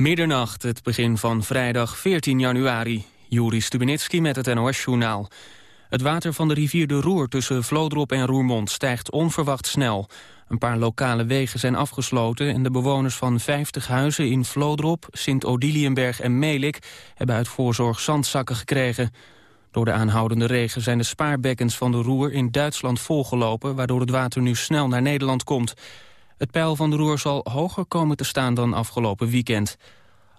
Middernacht, het begin van vrijdag 14 januari. Juri Stubenitski met het NOS-journaal. Het water van de rivier de Roer tussen Vlodrop en Roermond stijgt onverwacht snel. Een paar lokale wegen zijn afgesloten... en de bewoners van 50 huizen in Vlodrop, Sint-Odiliënberg en Melik... hebben uit voorzorg zandzakken gekregen. Door de aanhoudende regen zijn de spaarbekkens van de Roer in Duitsland volgelopen... waardoor het water nu snel naar Nederland komt... Het peil van de Roer zal hoger komen te staan dan afgelopen weekend.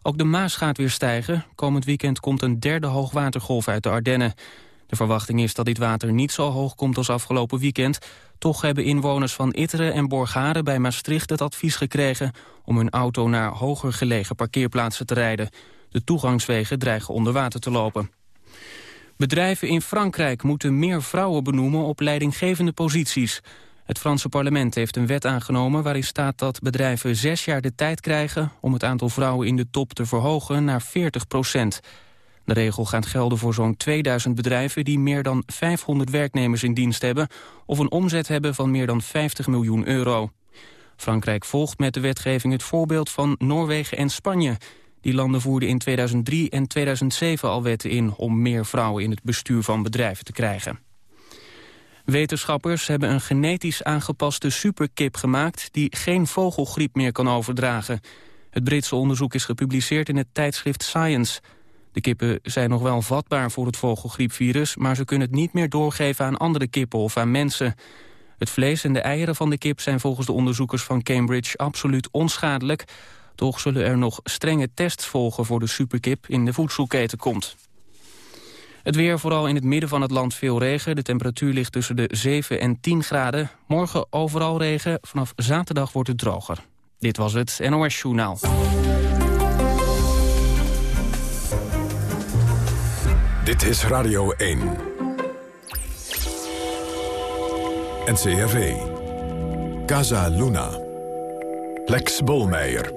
Ook de Maas gaat weer stijgen. Komend weekend komt een derde hoogwatergolf uit de Ardennen. De verwachting is dat dit water niet zo hoog komt als afgelopen weekend. Toch hebben inwoners van Itteren en Borgade bij Maastricht het advies gekregen... om hun auto naar hoger gelegen parkeerplaatsen te rijden. De toegangswegen dreigen onder water te lopen. Bedrijven in Frankrijk moeten meer vrouwen benoemen op leidinggevende posities. Het Franse parlement heeft een wet aangenomen waarin staat dat bedrijven zes jaar de tijd krijgen om het aantal vrouwen in de top te verhogen naar 40 procent. De regel gaat gelden voor zo'n 2000 bedrijven die meer dan 500 werknemers in dienst hebben of een omzet hebben van meer dan 50 miljoen euro. Frankrijk volgt met de wetgeving het voorbeeld van Noorwegen en Spanje. Die landen voerden in 2003 en 2007 al wetten in om meer vrouwen in het bestuur van bedrijven te krijgen. Wetenschappers hebben een genetisch aangepaste superkip gemaakt... die geen vogelgriep meer kan overdragen. Het Britse onderzoek is gepubliceerd in het tijdschrift Science. De kippen zijn nog wel vatbaar voor het vogelgriepvirus... maar ze kunnen het niet meer doorgeven aan andere kippen of aan mensen. Het vlees en de eieren van de kip zijn volgens de onderzoekers van Cambridge absoluut onschadelijk. Toch zullen er nog strenge tests volgen voor de superkip in de voedselketen komt. Het weer, vooral in het midden van het land veel regen. De temperatuur ligt tussen de 7 en 10 graden. Morgen overal regen. Vanaf zaterdag wordt het droger. Dit was het NOS Journaal. Dit is Radio 1. NCRV. Casa Luna. Lex Bolmeijer.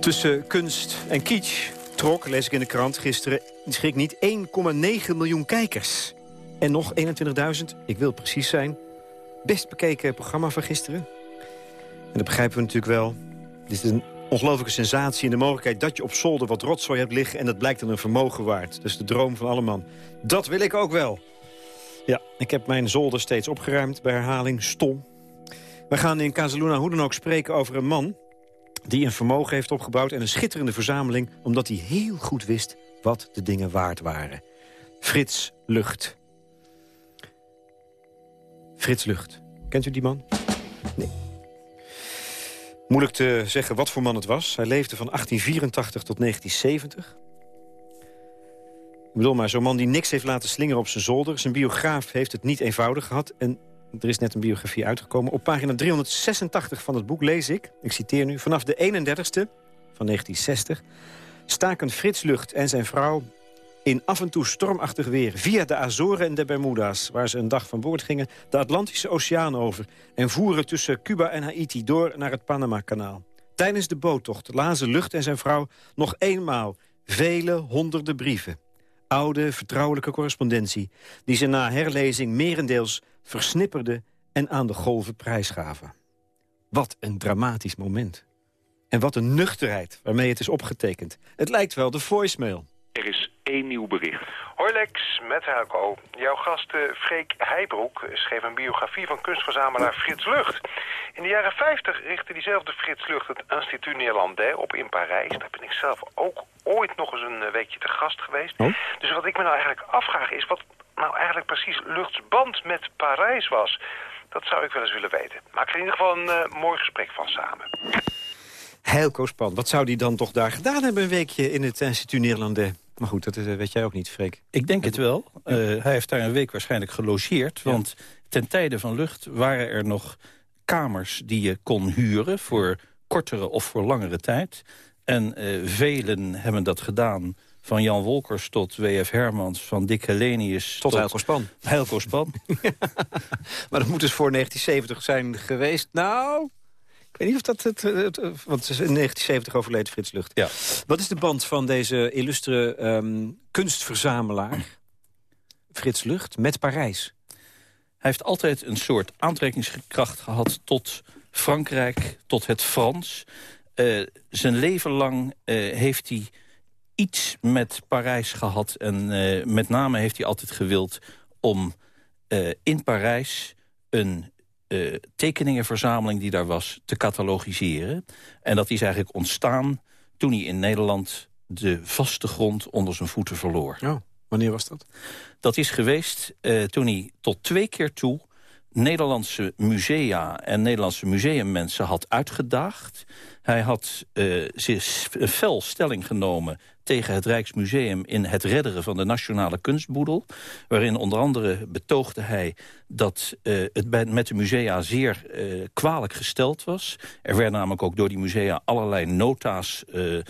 Tussen kunst en kitsch trok, lees ik in de krant gisteren, schrik niet 1,9 miljoen kijkers. En nog 21.000, ik wil precies zijn, best bekeken programma van gisteren. En dat begrijpen we natuurlijk wel. Dit is een ongelooflijke sensatie en de mogelijkheid dat je op zolder wat rotzooi hebt liggen... en dat blijkt dan een vermogen waard. Dus de droom van alle man. Dat wil ik ook wel. Ja, ik heb mijn zolder steeds opgeruimd bij herhaling. Stom. We gaan in Casaluna hoe dan ook spreken over een man die een vermogen heeft opgebouwd en een schitterende verzameling... omdat hij heel goed wist wat de dingen waard waren. Frits Lucht. Frits Lucht. Kent u die man? Nee. Moeilijk te zeggen wat voor man het was. Hij leefde van 1884 tot 1970. Ik bedoel maar, zo'n man die niks heeft laten slingeren op zijn zolder. Zijn biograaf heeft het niet eenvoudig gehad... en er is net een biografie uitgekomen. Op pagina 386 van het boek lees ik, ik citeer nu... vanaf de 31ste van 1960 staken Frits Lucht en zijn vrouw in af en toe stormachtig weer... via de Azoren en de Bermuda's, waar ze een dag van boord gingen... de Atlantische Oceaan over en voeren tussen Cuba en Haiti... door naar het Panama-kanaal. Tijdens de boottocht lazen Lucht en zijn vrouw nog eenmaal vele honderden brieven. Oude, vertrouwelijke correspondentie... die ze na herlezing merendeels versnipperde en aan de golven prijsgaven. Wat een dramatisch moment. En wat een nuchterheid waarmee het is opgetekend. Het lijkt wel de voicemail. Er is één nieuw bericht. Hoi Lex, met Helco. Jouw gast uh, Freek Heijbroek schreef een biografie van kunstverzamelaar Frits Lucht. In de jaren 50 richtte diezelfde Frits Lucht het Institut Néerlandais op in Parijs. Daar ben ik zelf ook ooit nog eens een eh, weekje te gast geweest. Oh? Dus wat ik me nou eigenlijk afvraag is wat nou eigenlijk precies Luchts band met Parijs was. Dat zou ik wel eens willen weten. Maak er in ieder geval een uh, mooi gesprek van samen. Heel Span, wat zou die dan toch daar gedaan hebben een weekje in het Instituut Nederlandais? Maar goed, dat weet jij ook niet, Freek. Ik denk het wel. Uh, hij heeft daar een week waarschijnlijk gelogeerd. Want ten tijde van lucht waren er nog kamers die je kon huren... voor kortere of voor langere tijd. En uh, velen hebben dat gedaan van Jan Wolkers tot W.F. Hermans, van Dick Helenius... Tot, tot Heilko Span. Heilko Span. maar dat moet dus voor 1970 zijn geweest. Nou, ik weet niet of dat het... het, want het in 1970 overleden Frits Lucht. Ja. Wat is de band van deze illustre ehm, kunstverzamelaar... Frits Lucht met Parijs? Hij heeft altijd een soort aantrekkingskracht gehad tot Frankrijk, tot het Frans. zijn leven lang heeft hij iets met Parijs gehad. En met name heeft hij altijd gewild om in Parijs een tekeningenverzameling die daar was te catalogiseren. En dat is eigenlijk ontstaan toen hij in Nederland de vaste grond onder zijn voeten verloor. Oh, wanneer was dat? Dat is geweest toen hij tot twee keer toe Nederlandse musea en Nederlandse museummensen had uitgedaagd. Hij had uh, zich fel stelling genomen tegen het Rijksmuseum... in het redderen van de nationale kunstboedel. Waarin onder andere betoogde hij dat uh, het met de musea zeer uh, kwalijk gesteld was. Er werden namelijk ook door die musea allerlei nota's uh,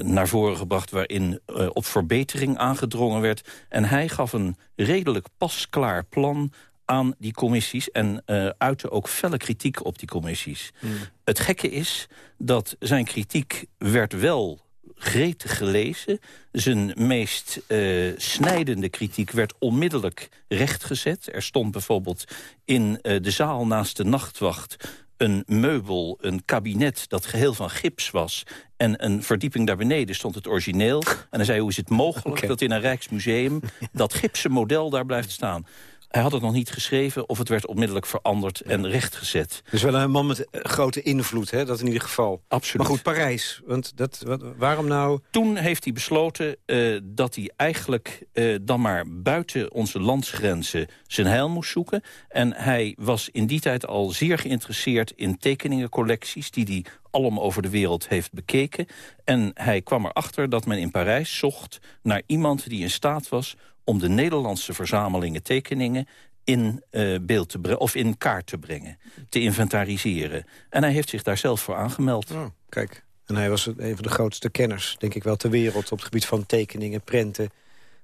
naar voren gebracht... waarin op verbetering aangedrongen werd. En hij gaf een redelijk pasklaar plan aan die commissies... en uh, uitte ook felle kritiek op die commissies. Mm. Het gekke is dat zijn kritiek werd wel gretig gelezen. Zijn meest uh, snijdende kritiek werd onmiddellijk rechtgezet. Er stond bijvoorbeeld in uh, de zaal naast de nachtwacht een meubel, een kabinet dat geheel van gips was... en een verdieping daar beneden stond het origineel. En hij zei, hoe is het mogelijk okay. dat in een Rijksmuseum... dat gipsen model daar blijft staan? Hij had het nog niet geschreven of het werd onmiddellijk veranderd en rechtgezet. Dus wel een man met eh, grote invloed, hè? dat in ieder geval. Absoluut. Maar goed, Parijs, want dat, wat, waarom nou... Toen heeft hij besloten uh, dat hij eigenlijk uh, dan maar buiten onze landsgrenzen zijn heil moest zoeken. En hij was in die tijd al zeer geïnteresseerd in tekeningencollecties... die hij alom over de wereld heeft bekeken. En hij kwam erachter dat men in Parijs zocht naar iemand die in staat was om de Nederlandse verzamelingen tekeningen in uh, beeld te brengen of in kaart te brengen, te inventariseren. En hij heeft zich daar zelf voor aangemeld. Oh, kijk, en hij was een van de grootste kenners, denk ik wel, ter wereld... op het gebied van tekeningen, prenten,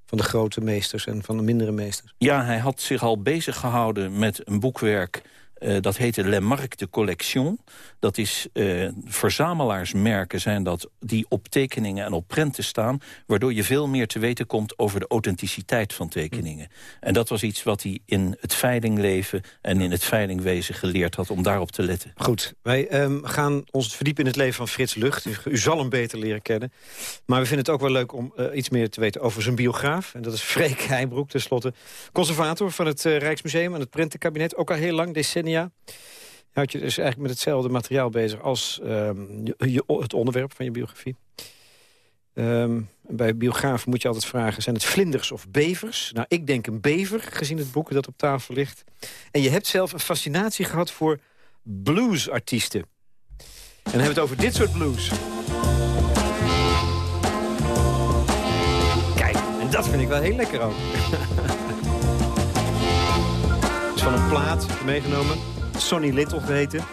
van de grote meesters en van de mindere meesters. Ja, hij had zich al bezig gehouden met een boekwerk uh, dat heette Le Marque de Collection. Dat is uh, verzamelaarsmerken zijn dat die op tekeningen en op prenten staan... waardoor je veel meer te weten komt over de authenticiteit van tekeningen. En dat was iets wat hij in het veilingleven en in het veilingwezen geleerd had... om daarop te letten. Goed, wij um, gaan ons verdiepen in het leven van Frits Lucht. U, u, zal hem beter leren kennen. Maar we vinden het ook wel leuk om uh, iets meer te weten over zijn biograaf. En dat is Freek Heijbroek, tenslotte conservator van het Rijksmuseum... en het prentenkabinet, ook al heel lang, decennia decennia. Je dus eigenlijk met hetzelfde materiaal bezig als je, het onderwerp van je biografie. Um, bij biografen moet je altijd vragen, zijn het vlinders of bevers? Nou, ik denk een bever, gezien het boek dat op tafel ligt. En je hebt zelf een fascinatie gehad voor bluesartiesten. En dan hebben we het over dit soort blues. Kijk, en dat vind ik wel heel lekker ook. is van een plaat meegenomen. Sonny Little geheten.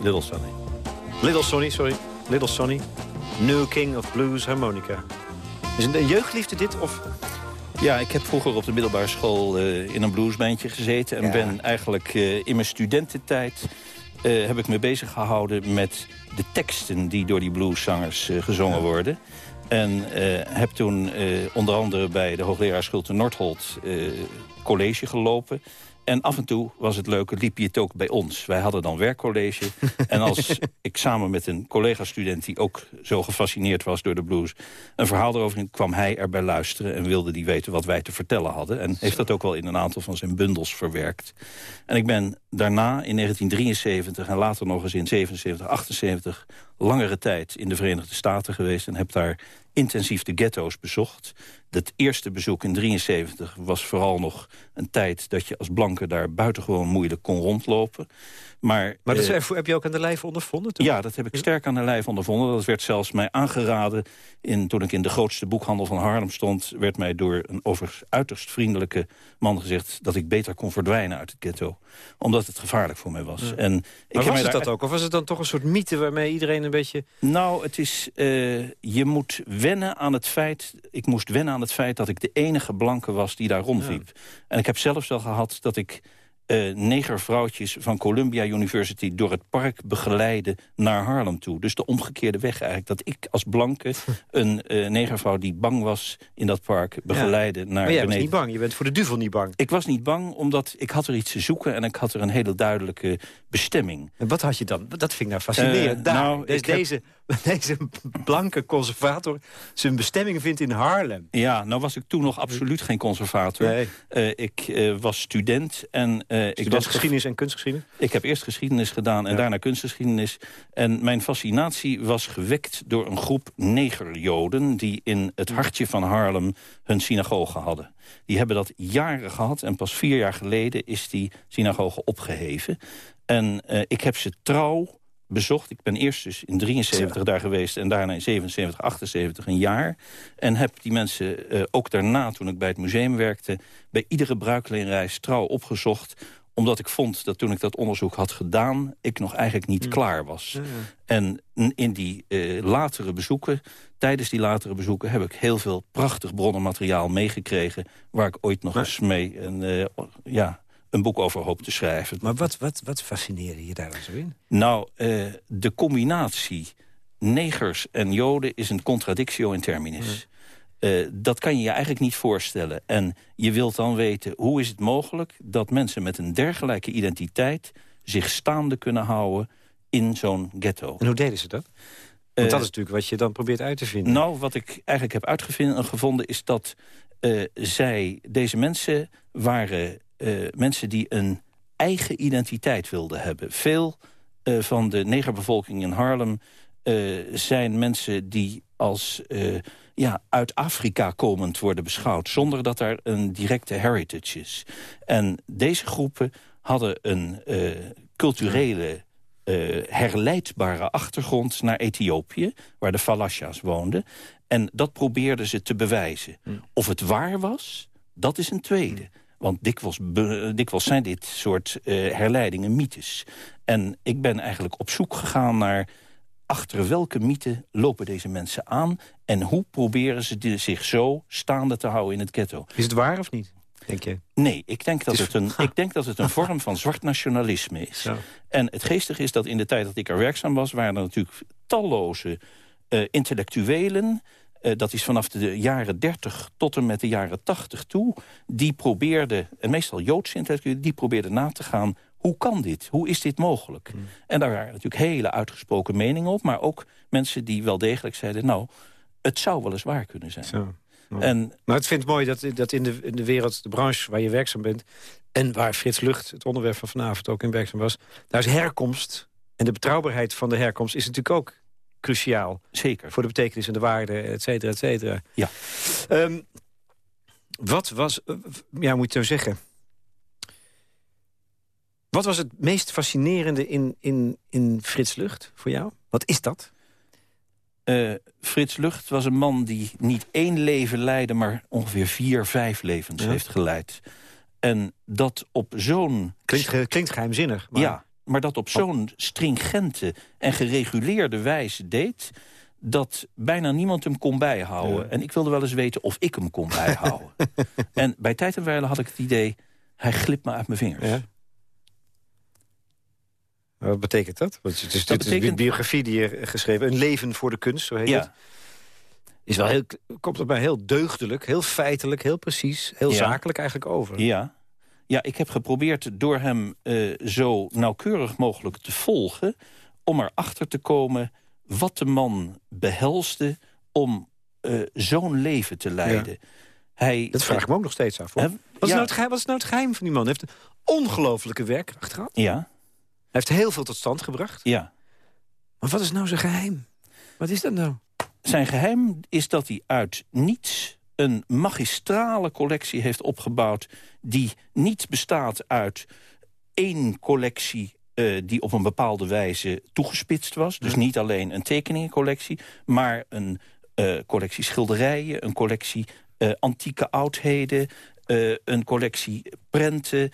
Little Sonny. Little Sonny, sorry. Little Sonny. New King of Blues Harmonica. Is het een jeugdliefde dit? Of... Ja, ik heb vroeger op de middelbare school uh, in een bluesbandje gezeten. En ja. ben eigenlijk uh, in mijn studententijd... Uh, heb ik me bezig gehouden met de teksten die door die blueszangers gezongen ja. worden. En heb toen onder andere bij de hoogleraar Schulte Nordholt college gelopen. En af en toe was het leuk, liep je het ook bij ons. Wij hadden dan werkcollege. en als ik samen met een collega-student... die ook zo gefascineerd was door de blues... een verhaal erover kwam hij erbij luisteren... en wilde die weten wat wij te vertellen hadden. En heeft dat ook wel in een aantal van zijn bundels verwerkt. En ik ben daarna in 1973 en later nog eens in 77, 78... langere tijd in de Verenigde Staten geweest... en heb daar intensief de ghetto's bezocht. Dat eerste bezoek in 73 was vooral nog een tijd... dat je als blanke daar buitengewoon moeilijk kon rondlopen. Maar, maar dat eh, heb je ook aan de lijf ondervonden? Toen? Ja, dat heb ik sterk aan de lijf ondervonden. Dat werd zelfs mij aangeraden. In, toen ik in de grootste boekhandel van Haarlem stond... werd mij door een overigens uiterst vriendelijke man gezegd... dat ik beter kon verdwijnen uit het ghetto. Omdat het gevaarlijk voor mij was. Ja. En maar ik was het dat ook? Of was het dan toch een soort mythe waarmee iedereen een beetje... Nou, het is... Uh, je moet wennen aan het feit... Ik moest wennen aan het feit dat ik de enige blanke was die daar rondliep. Ja. En ik heb zelfs wel gehad dat ik uh, negervrouwtjes van Columbia University... door het park begeleiden naar Harlem toe. Dus de omgekeerde weg eigenlijk. Dat ik als blanke een uh, negervrouw die bang was in dat park... begeleide ja. naar Maar jij beneden. was niet bang, je bent voor de duvel niet bang. Ik was niet bang, omdat ik had er iets te zoeken... en ik had er een hele duidelijke bestemming. En wat had je dan? Dat vind ik nou fascinerend. Uh, Daar, nou, dus heb- deze, blanke conservator zijn bestemming vindt in Haarlem. Ja, nou was ik toen nog absoluut geen conservator. Nee. Eh, ik eh, was student en eh, ik was geschiedenis en kunstgeschiedenis. Ik heb eerst geschiedenis gedaan en Ja. daarna kunstgeschiedenis. En mijn fascinatie was gewekt door een groep negerjoden... die in het hartje van Haarlem hun synagoge hadden. Die hebben dat jaren gehad en pas vier jaar geleden is die synagoge opgeheven. En ik heb ze trouw bezocht. Ik ben eerst dus in 73 daar geweest en daarna in 77, 78 een jaar. En heb die mensen eh, ook daarna, toen ik bij het museum werkte... bij iedere bruikeleenreis trouw opgezocht omdat ik vond dat toen ik dat onderzoek had gedaan... ik nog eigenlijk niet klaar was. En in die eh, latere bezoeken, tijdens die latere bezoeken... heb ik heel veel prachtig bronnenmateriaal meegekregen... waar ik ooit nog Maar- eens mee een, eh, ja, een boek over hoop te schrijven. Maar wat, wat, wat fascineerde je daar dan zo in? Nou, eh, de combinatie negers en joden is een contradictio in terminis. Eh, dat kan je je eigenlijk niet voorstellen. En je wilt dan weten, hoe is het mogelijk... dat mensen met een dergelijke identiteit... zich staande kunnen houden in zo'n ghetto? En hoe deden ze dat? Want Eh, dat is natuurlijk wat je dan probeert uit te vinden. Nou, wat ik eigenlijk heb uitgevonden gevonden is dat zij, deze mensen waren eh, mensen die een eigen identiteit wilden hebben. Veel eh, van de negerbevolking in Harlem eh, zijn mensen die als ja, uit Afrika komend worden beschouwd... zonder dat er een directe heritage is. En deze groepen hadden een culturele herleidbare achtergrond naar Ethiopië... waar de Falasha's woonden. En dat probeerden ze te bewijzen. Of het waar was, dat is een tweede. Want dikwijls, be- dikwijls zijn dit soort eh, herleidingen mythes. En ik ben eigenlijk op zoek gegaan naar... achter welke mythe lopen deze mensen aan... en hoe proberen ze de- zich zo staande te houden in het ghetto. Is het waar of niet, denk je? Nee, ik denk dat Het een, ik denk dat het een vorm van zwart nationalisme is. En het geestige is dat in de tijd dat ik er werkzaam was... waren er natuurlijk talloze eh, intellectuelen... eh, dat is vanaf de jaren 30 tot en met de jaren 80 toe... die probeerden, en meestal Joodse intellectuelen... die probeerden na te gaan, hoe kan dit? Hoe is dit mogelijk? Hmm. En daar waren natuurlijk hele uitgesproken meningen op... maar ook mensen die wel degelijk zeiden... nou, het zou wel eens waar kunnen zijn. Zo. En Maar vind het mooi dat, dat in, de, in de wereld, de branche waar je werkzaam bent... en waar Frits Lucht, het onderwerp van vanavond, ook in werkzaam was... daar is herkomst en de betrouwbaarheid van de herkomst... is natuurlijk ook cruciaal zeker. voor de betekenis en de waarde, et cetera, et cetera. Ja. Ehm, wat was, eh, ja, moet je zo zeggen... Wat was het meest fascinerende in, in, in Frits Lucht voor jou? Wat is dat? Eh, Frits Lucht was een man die niet één leven leidde... maar ongeveer vier, vijf levens Ja. heeft geleid. En dat op zo'n... Klinkt, klinkt geheimzinnig. Maar Ja, maar dat op zo'n stringente en gereguleerde wijze deed... dat bijna niemand hem kon bijhouden. Ja. En ik wilde wel eens weten of ik hem kon bijhouden. en bij tijd en wijle had ik het idee... hij glipt me uit mijn vingers. Ja. Wat betekent dat? Want het is, Dat dit is een biografie die je geschreven Een leven voor de kunst, zo heet het. Ja, Is wel heel, komt erbij heel deugdelijk, heel feitelijk, heel precies... heel zakelijk eigenlijk over. Ja. Ja, ik heb geprobeerd door hem eh, zo nauwkeurig mogelijk te volgen... om erachter te komen wat de man behelsde om eh, zo'n leven te leiden. Hij, Dat vraag ik me ook nog steeds af. hoor. Wat, is nou het geheim, wat is nou het geheim van die man? Hij heeft een ongelofelijke werkkracht gehad. Ja, Hij heeft heel veel tot stand gebracht. ja. Maar wat is nou zijn geheim? Wat is dat nou? Zijn geheim is dat hij uit niets een magistrale collectie heeft opgebouwd... die niet bestaat uit één collectie eh, die op een bepaalde wijze toegespitst was. Dus niet alleen een tekeningencollectie, maar een eh, collectie schilderijen... een collectie eh, antieke oudheden, een collectie prenten.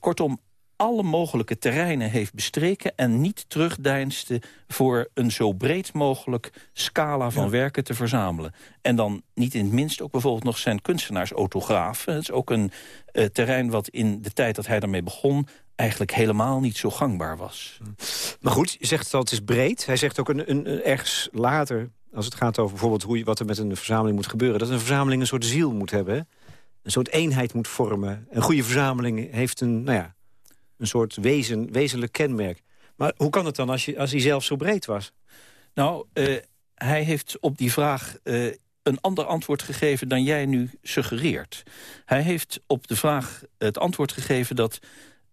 kortom, alle mogelijke terreinen heeft bestreken... en niet terugdeinste voor een zo breed mogelijk scala van werken te verzamelen. En dan niet in het minst ook bijvoorbeeld nog zijn kunstenaarsautografen. Het is ook een uh, terrein wat in de tijd dat hij daarmee begon eigenlijk helemaal niet zo gangbaar was. Maar goed, je zegt al, het is breed. Hij zegt ook een, een, ergens later, als het gaat over bijvoorbeeld hoe, wat er met een verzameling moet gebeuren... dat een verzameling een soort ziel moet hebben, een soort eenheid moet vormen. Een goede verzameling heeft een, nou ja, een soort wezen, wezenlijk kenmerk. Maar hoe kan het dan als, je, als hij zelf zo breed was? Nou, uh, hij heeft op die vraag uh, een ander antwoord gegeven dan jij nu suggereert. Hij heeft op de vraag het antwoord gegeven dat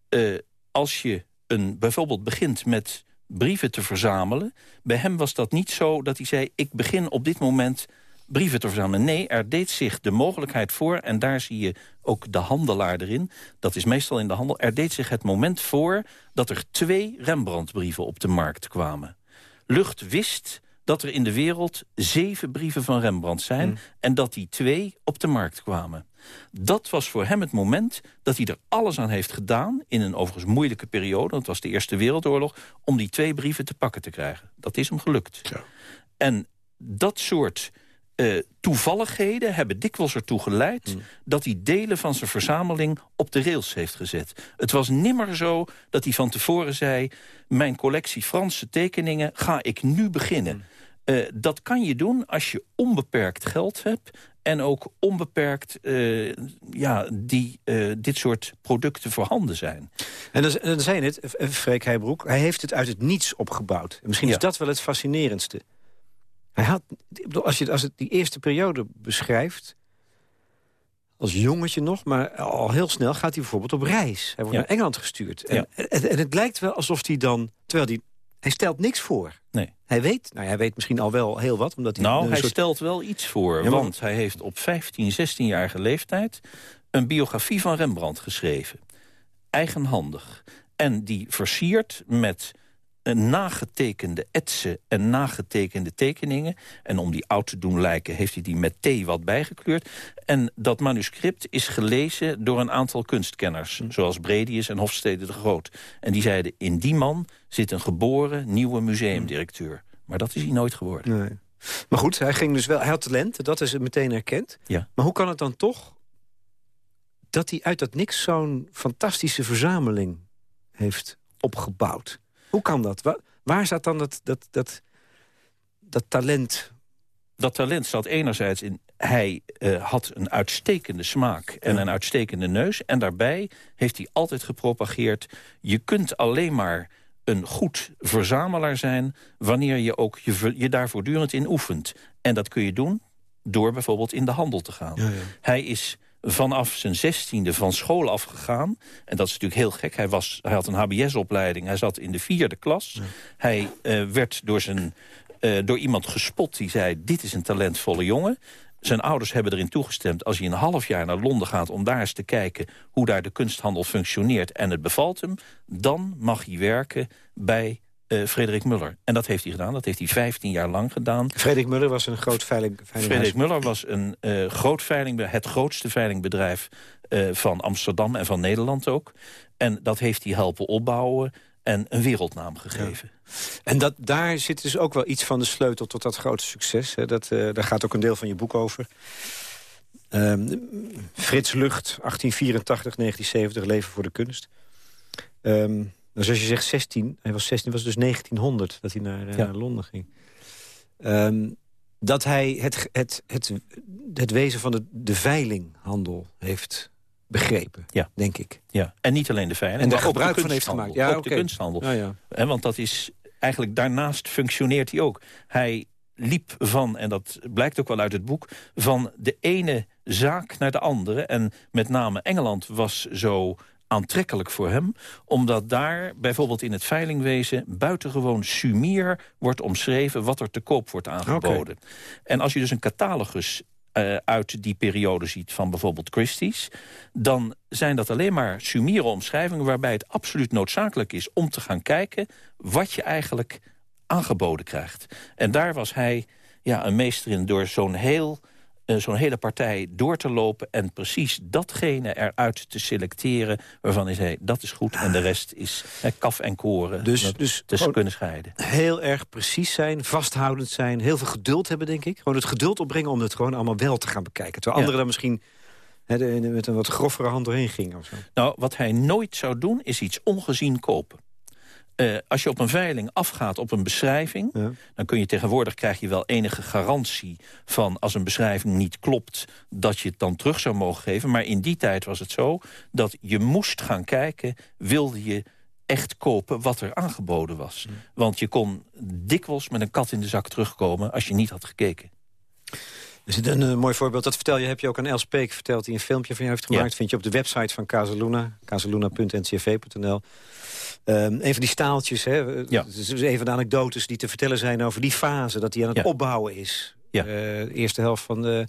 uh, als je een, bijvoorbeeld begint met brieven te verzamelen... bij hem was dat niet zo dat hij zei... ik begin op dit moment brieven te verzamelen. Nee, er deed zich de mogelijkheid voor... en daar zie je ook de handelaar erin. Dat is meestal in de handel. Er deed zich het moment voor dat er twee Rembrandtbrieven op de markt kwamen. Lucht wist dat er in de wereld zeven brieven van Rembrandt zijn... Hmm. en dat die twee op de markt kwamen. Dat was voor hem het moment dat hij er alles aan heeft gedaan... in een overigens moeilijke periode, dat was de Eerste Wereldoorlog... om die twee brieven te pakken te krijgen. Dat is hem gelukt. Ja. En dat soort uh, toevalligheden hebben dikwijls ertoe geleid... Hmm. dat hij delen van zijn verzameling op de rails heeft gezet. Het was nimmer zo dat hij van tevoren zei... mijn collectie Franse tekeningen ga ik nu beginnen. Hmm. Uh, dat kan je doen als je onbeperkt geld hebt en ook onbeperkt uh, ja, die, dit soort producten voorhanden zijn. En dan, je het, Freek Heijbroek, hij heeft het uit het niets opgebouwd. En misschien is dat wel het fascinerendste. Hij had, als je als het die eerste periode beschrijft... als jongetje nog, maar al heel snel gaat hij bijvoorbeeld op reis. Hij wordt naar Engeland gestuurd. En, en, en, het lijkt wel alsof hij dan... terwijl hij hij stelt niks voor. Nee. Hij weet, nou hij weet misschien al wel heel wat. Omdat hij nou, hij stelt wel iets voor. want hij heeft op 15, 16-jarige leeftijd... een biografie van Rembrandt geschreven. Eigenhandig. En die versiert met nagetekende etsen en nagetekende tekeningen. En om die oud te doen lijken heeft hij die met thee wat bijgekleurd. En dat manuscript is gelezen door een aantal kunstkenners... Hm. zoals Bredius en Hofstede de Groot. En die zeiden, in die man zit een geboren nieuwe museumdirecteur. Maar dat is hij nooit geworden. Nee. Maar goed, hij, ging dus wel, hij had talent, dat is het meteen erkend. Ja. Maar hoe kan het dan toch dat hij uit dat niks zo'n fantastische verzameling heeft opgebouwd? Hoe kan dat? Waar, waar zat dan dat, dat, dat, dat talent? Dat talent zat enerzijds in... hij uh, had een uitstekende smaak en een uitstekende neus. En daarbij heeft hij altijd gepropageerd... je kunt alleen maar een goed verzamelaar zijn... wanneer je ook je, je daar voortdurend in oefent. En dat kun je doen door bijvoorbeeld in de handel te gaan. Ja, ja. Hij is vanaf zijn zestiende van school afgegaan. En dat is natuurlijk heel gek. Hij, was, hij had een hbs-opleiding. Hij zat in de vierde klas. Hij uh, werd door, zijn, uh, door iemand gespot die zei... dit is een talentvolle jongen. Zijn ouders hebben erin toegestemd... als hij een half jaar naar Londen gaat om daar eens te kijken... hoe daar de kunsthandel functioneert en het bevalt hem... dan mag hij werken bij uh, Frederik Muller. En dat heeft hij gedaan. Dat heeft hij 15 jaar lang gedaan. Frederik Muller was een groot veiling... Frederik Muller was een uh, groot veiling, het grootste veilingbedrijf uh, van Amsterdam en van Nederland ook. En dat heeft hij helpen opbouwen en een wereldnaam gegeven. En dat, daar zit dus ook wel iets van de sleutel tot dat grote succes. Hè? Dat, daar gaat ook een deel van je boek over. Um, Frits Lucht, 1884, 1970, Leven voor de Kunst. Um, dus als je zegt 16, hij was 16, was dus 1900 dat hij naar, naar Londen ging. Um, dat hij het, het, het, het wezen van de, de veilinghandel heeft begrepen, ja. denk ik. Ja, en niet alleen de veiling, en daar gebruik van heeft gemaakt. Ja, ook okay. de kunsthandel. Ja, ja. En want dat is eigenlijk daarnaast functioneert hij ook. Hij liep van, en dat blijkt ook wel uit het boek... van de ene zaak naar de andere. En met name Engeland was zo aantrekkelijk voor hem. Omdat daar bijvoorbeeld in het veilingwezen... buitengewoon sumier wordt omschreven wat er te koop wordt aangeboden. En als je dus een catalogus uh, uit die periode ziet van bijvoorbeeld Christie's... dan zijn dat alleen maar sumiere omschrijvingen... waarbij het absoluut noodzakelijk is om te gaan kijken... wat je eigenlijk aangeboden krijgt. En daar was hij ja, een meester in door zo'n heel uh, zo'n hele partij door te lopen... en precies datgene eruit te selecteren waarvan hij zei... dat is goed en de rest is kaf en koren. Dus, dus te kunnen scheiden. Heel erg precies zijn, vasthoudend zijn... heel veel geduld hebben, denk ik. Gewoon het geduld opbrengen om het gewoon allemaal wel te gaan bekijken. Terwijl anderen dan misschien met een wat groffere hand doorheen gingen. Of zo. Nou, wat hij nooit zou doen, is iets ongezien kopen. Uh, als je op een veiling afgaat op een beschrijving... dan kun je tegenwoordig krijg je wel enige garantie van... als een beschrijving niet klopt, dat je het dan terug zou mogen geven. Maar in die tijd was het zo dat je moest gaan kijken... wilde je echt kopen wat er aangeboden was. Want je kon dikwijls met een kat in de zak terugkomen... als je niet had gekeken. Er zit een uh, mooi voorbeeld, dat vertel je, heb je ook aan Els Peek verteld... die een filmpje van je heeft gemaakt. Vind je op de website van Casaluna, casaluna.ncv.nl. Um, ehm, een van die staaltjes, hè, ja. het is een van de anekdotes die te vertellen zijn over die fase... dat die aan het opbouwen is. Ja. Uh, eerste helft van de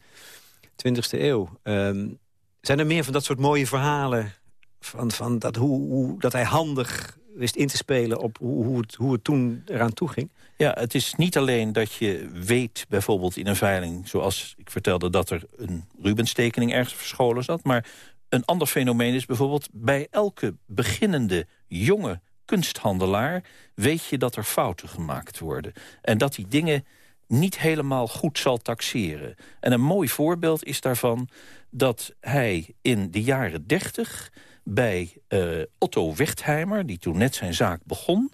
20e eeuw. Um, zijn er meer van dat soort mooie verhalen... van, van dat, hoe, hoe, dat hij handig wist in te spelen op hoe, hoe, het, hoe het toen eraan toe ging? Ja, het is niet alleen dat je weet bijvoorbeeld in een veiling... zoals ik vertelde dat er een Rubens-tekening ergens verscholen zat... maar een ander fenomeen is bijvoorbeeld bij elke beginnende jonge kunsthandelaar... weet je dat er fouten gemaakt worden. En dat die dingen niet helemaal goed zal taxeren. En een mooi voorbeeld is daarvan dat hij in de jaren dertig bij uh, Otto Wertheimer, die toen net zijn zaak begon...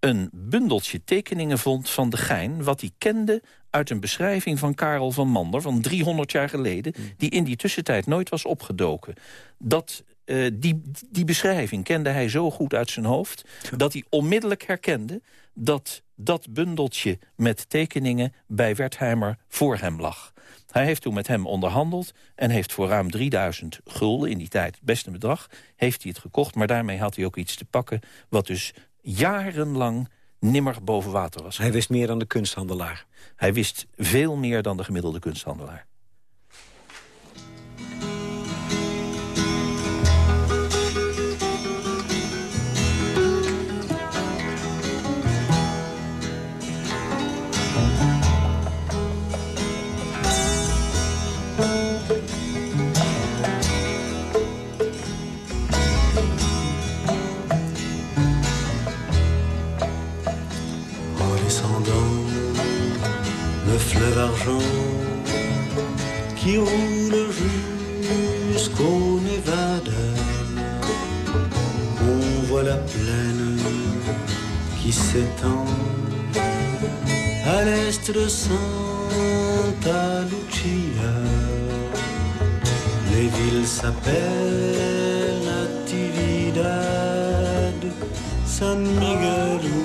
een bundeltje tekeningen vond van de Gein... wat hij kende uit een beschrijving van Karel van Mander... van 300 jaar geleden, mm. die in die tussentijd nooit was opgedoken. Dat uh, die, die beschrijving kende hij zo goed uit zijn hoofd... dat hij onmiddellijk herkende dat dat bundeltje met tekeningen... bij Wertheimer voor hem lag. Hij heeft toen met hem onderhandeld en heeft voor ruim 3000 gulden... in die tijd het beste bedrag, heeft hij het gekocht. Maar daarmee had hij ook iets te pakken... wat dus jarenlang nimmer boven water was. Hij wist meer dan de kunsthandelaar. Hij wist veel meer dan de gemiddelde kunsthandelaar. Qui roule jusqu'au Nevada. On voit la plaine qui s'étend à l'est de Santa Lucia. Les villes s'appellent Natividad, San Miguel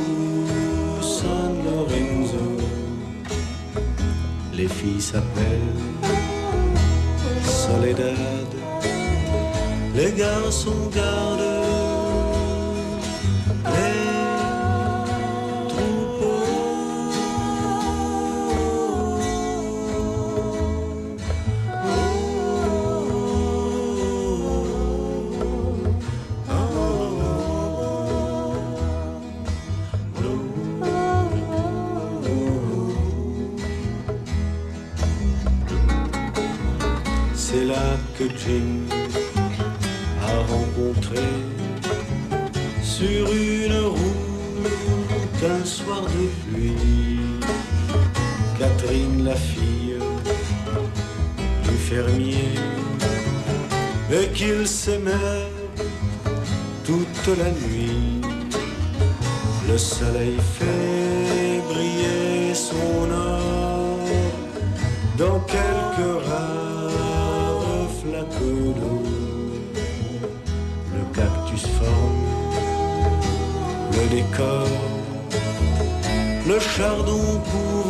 Les filles s'appellent Soledad. Les garçons gardent Jim a rencontré sur une route un soir de pluie Catherine la fille du fermier et qu'ils s'aimaient toute la nuit. Le soleil fait briller son or dans quelques le décor, le chardon couvre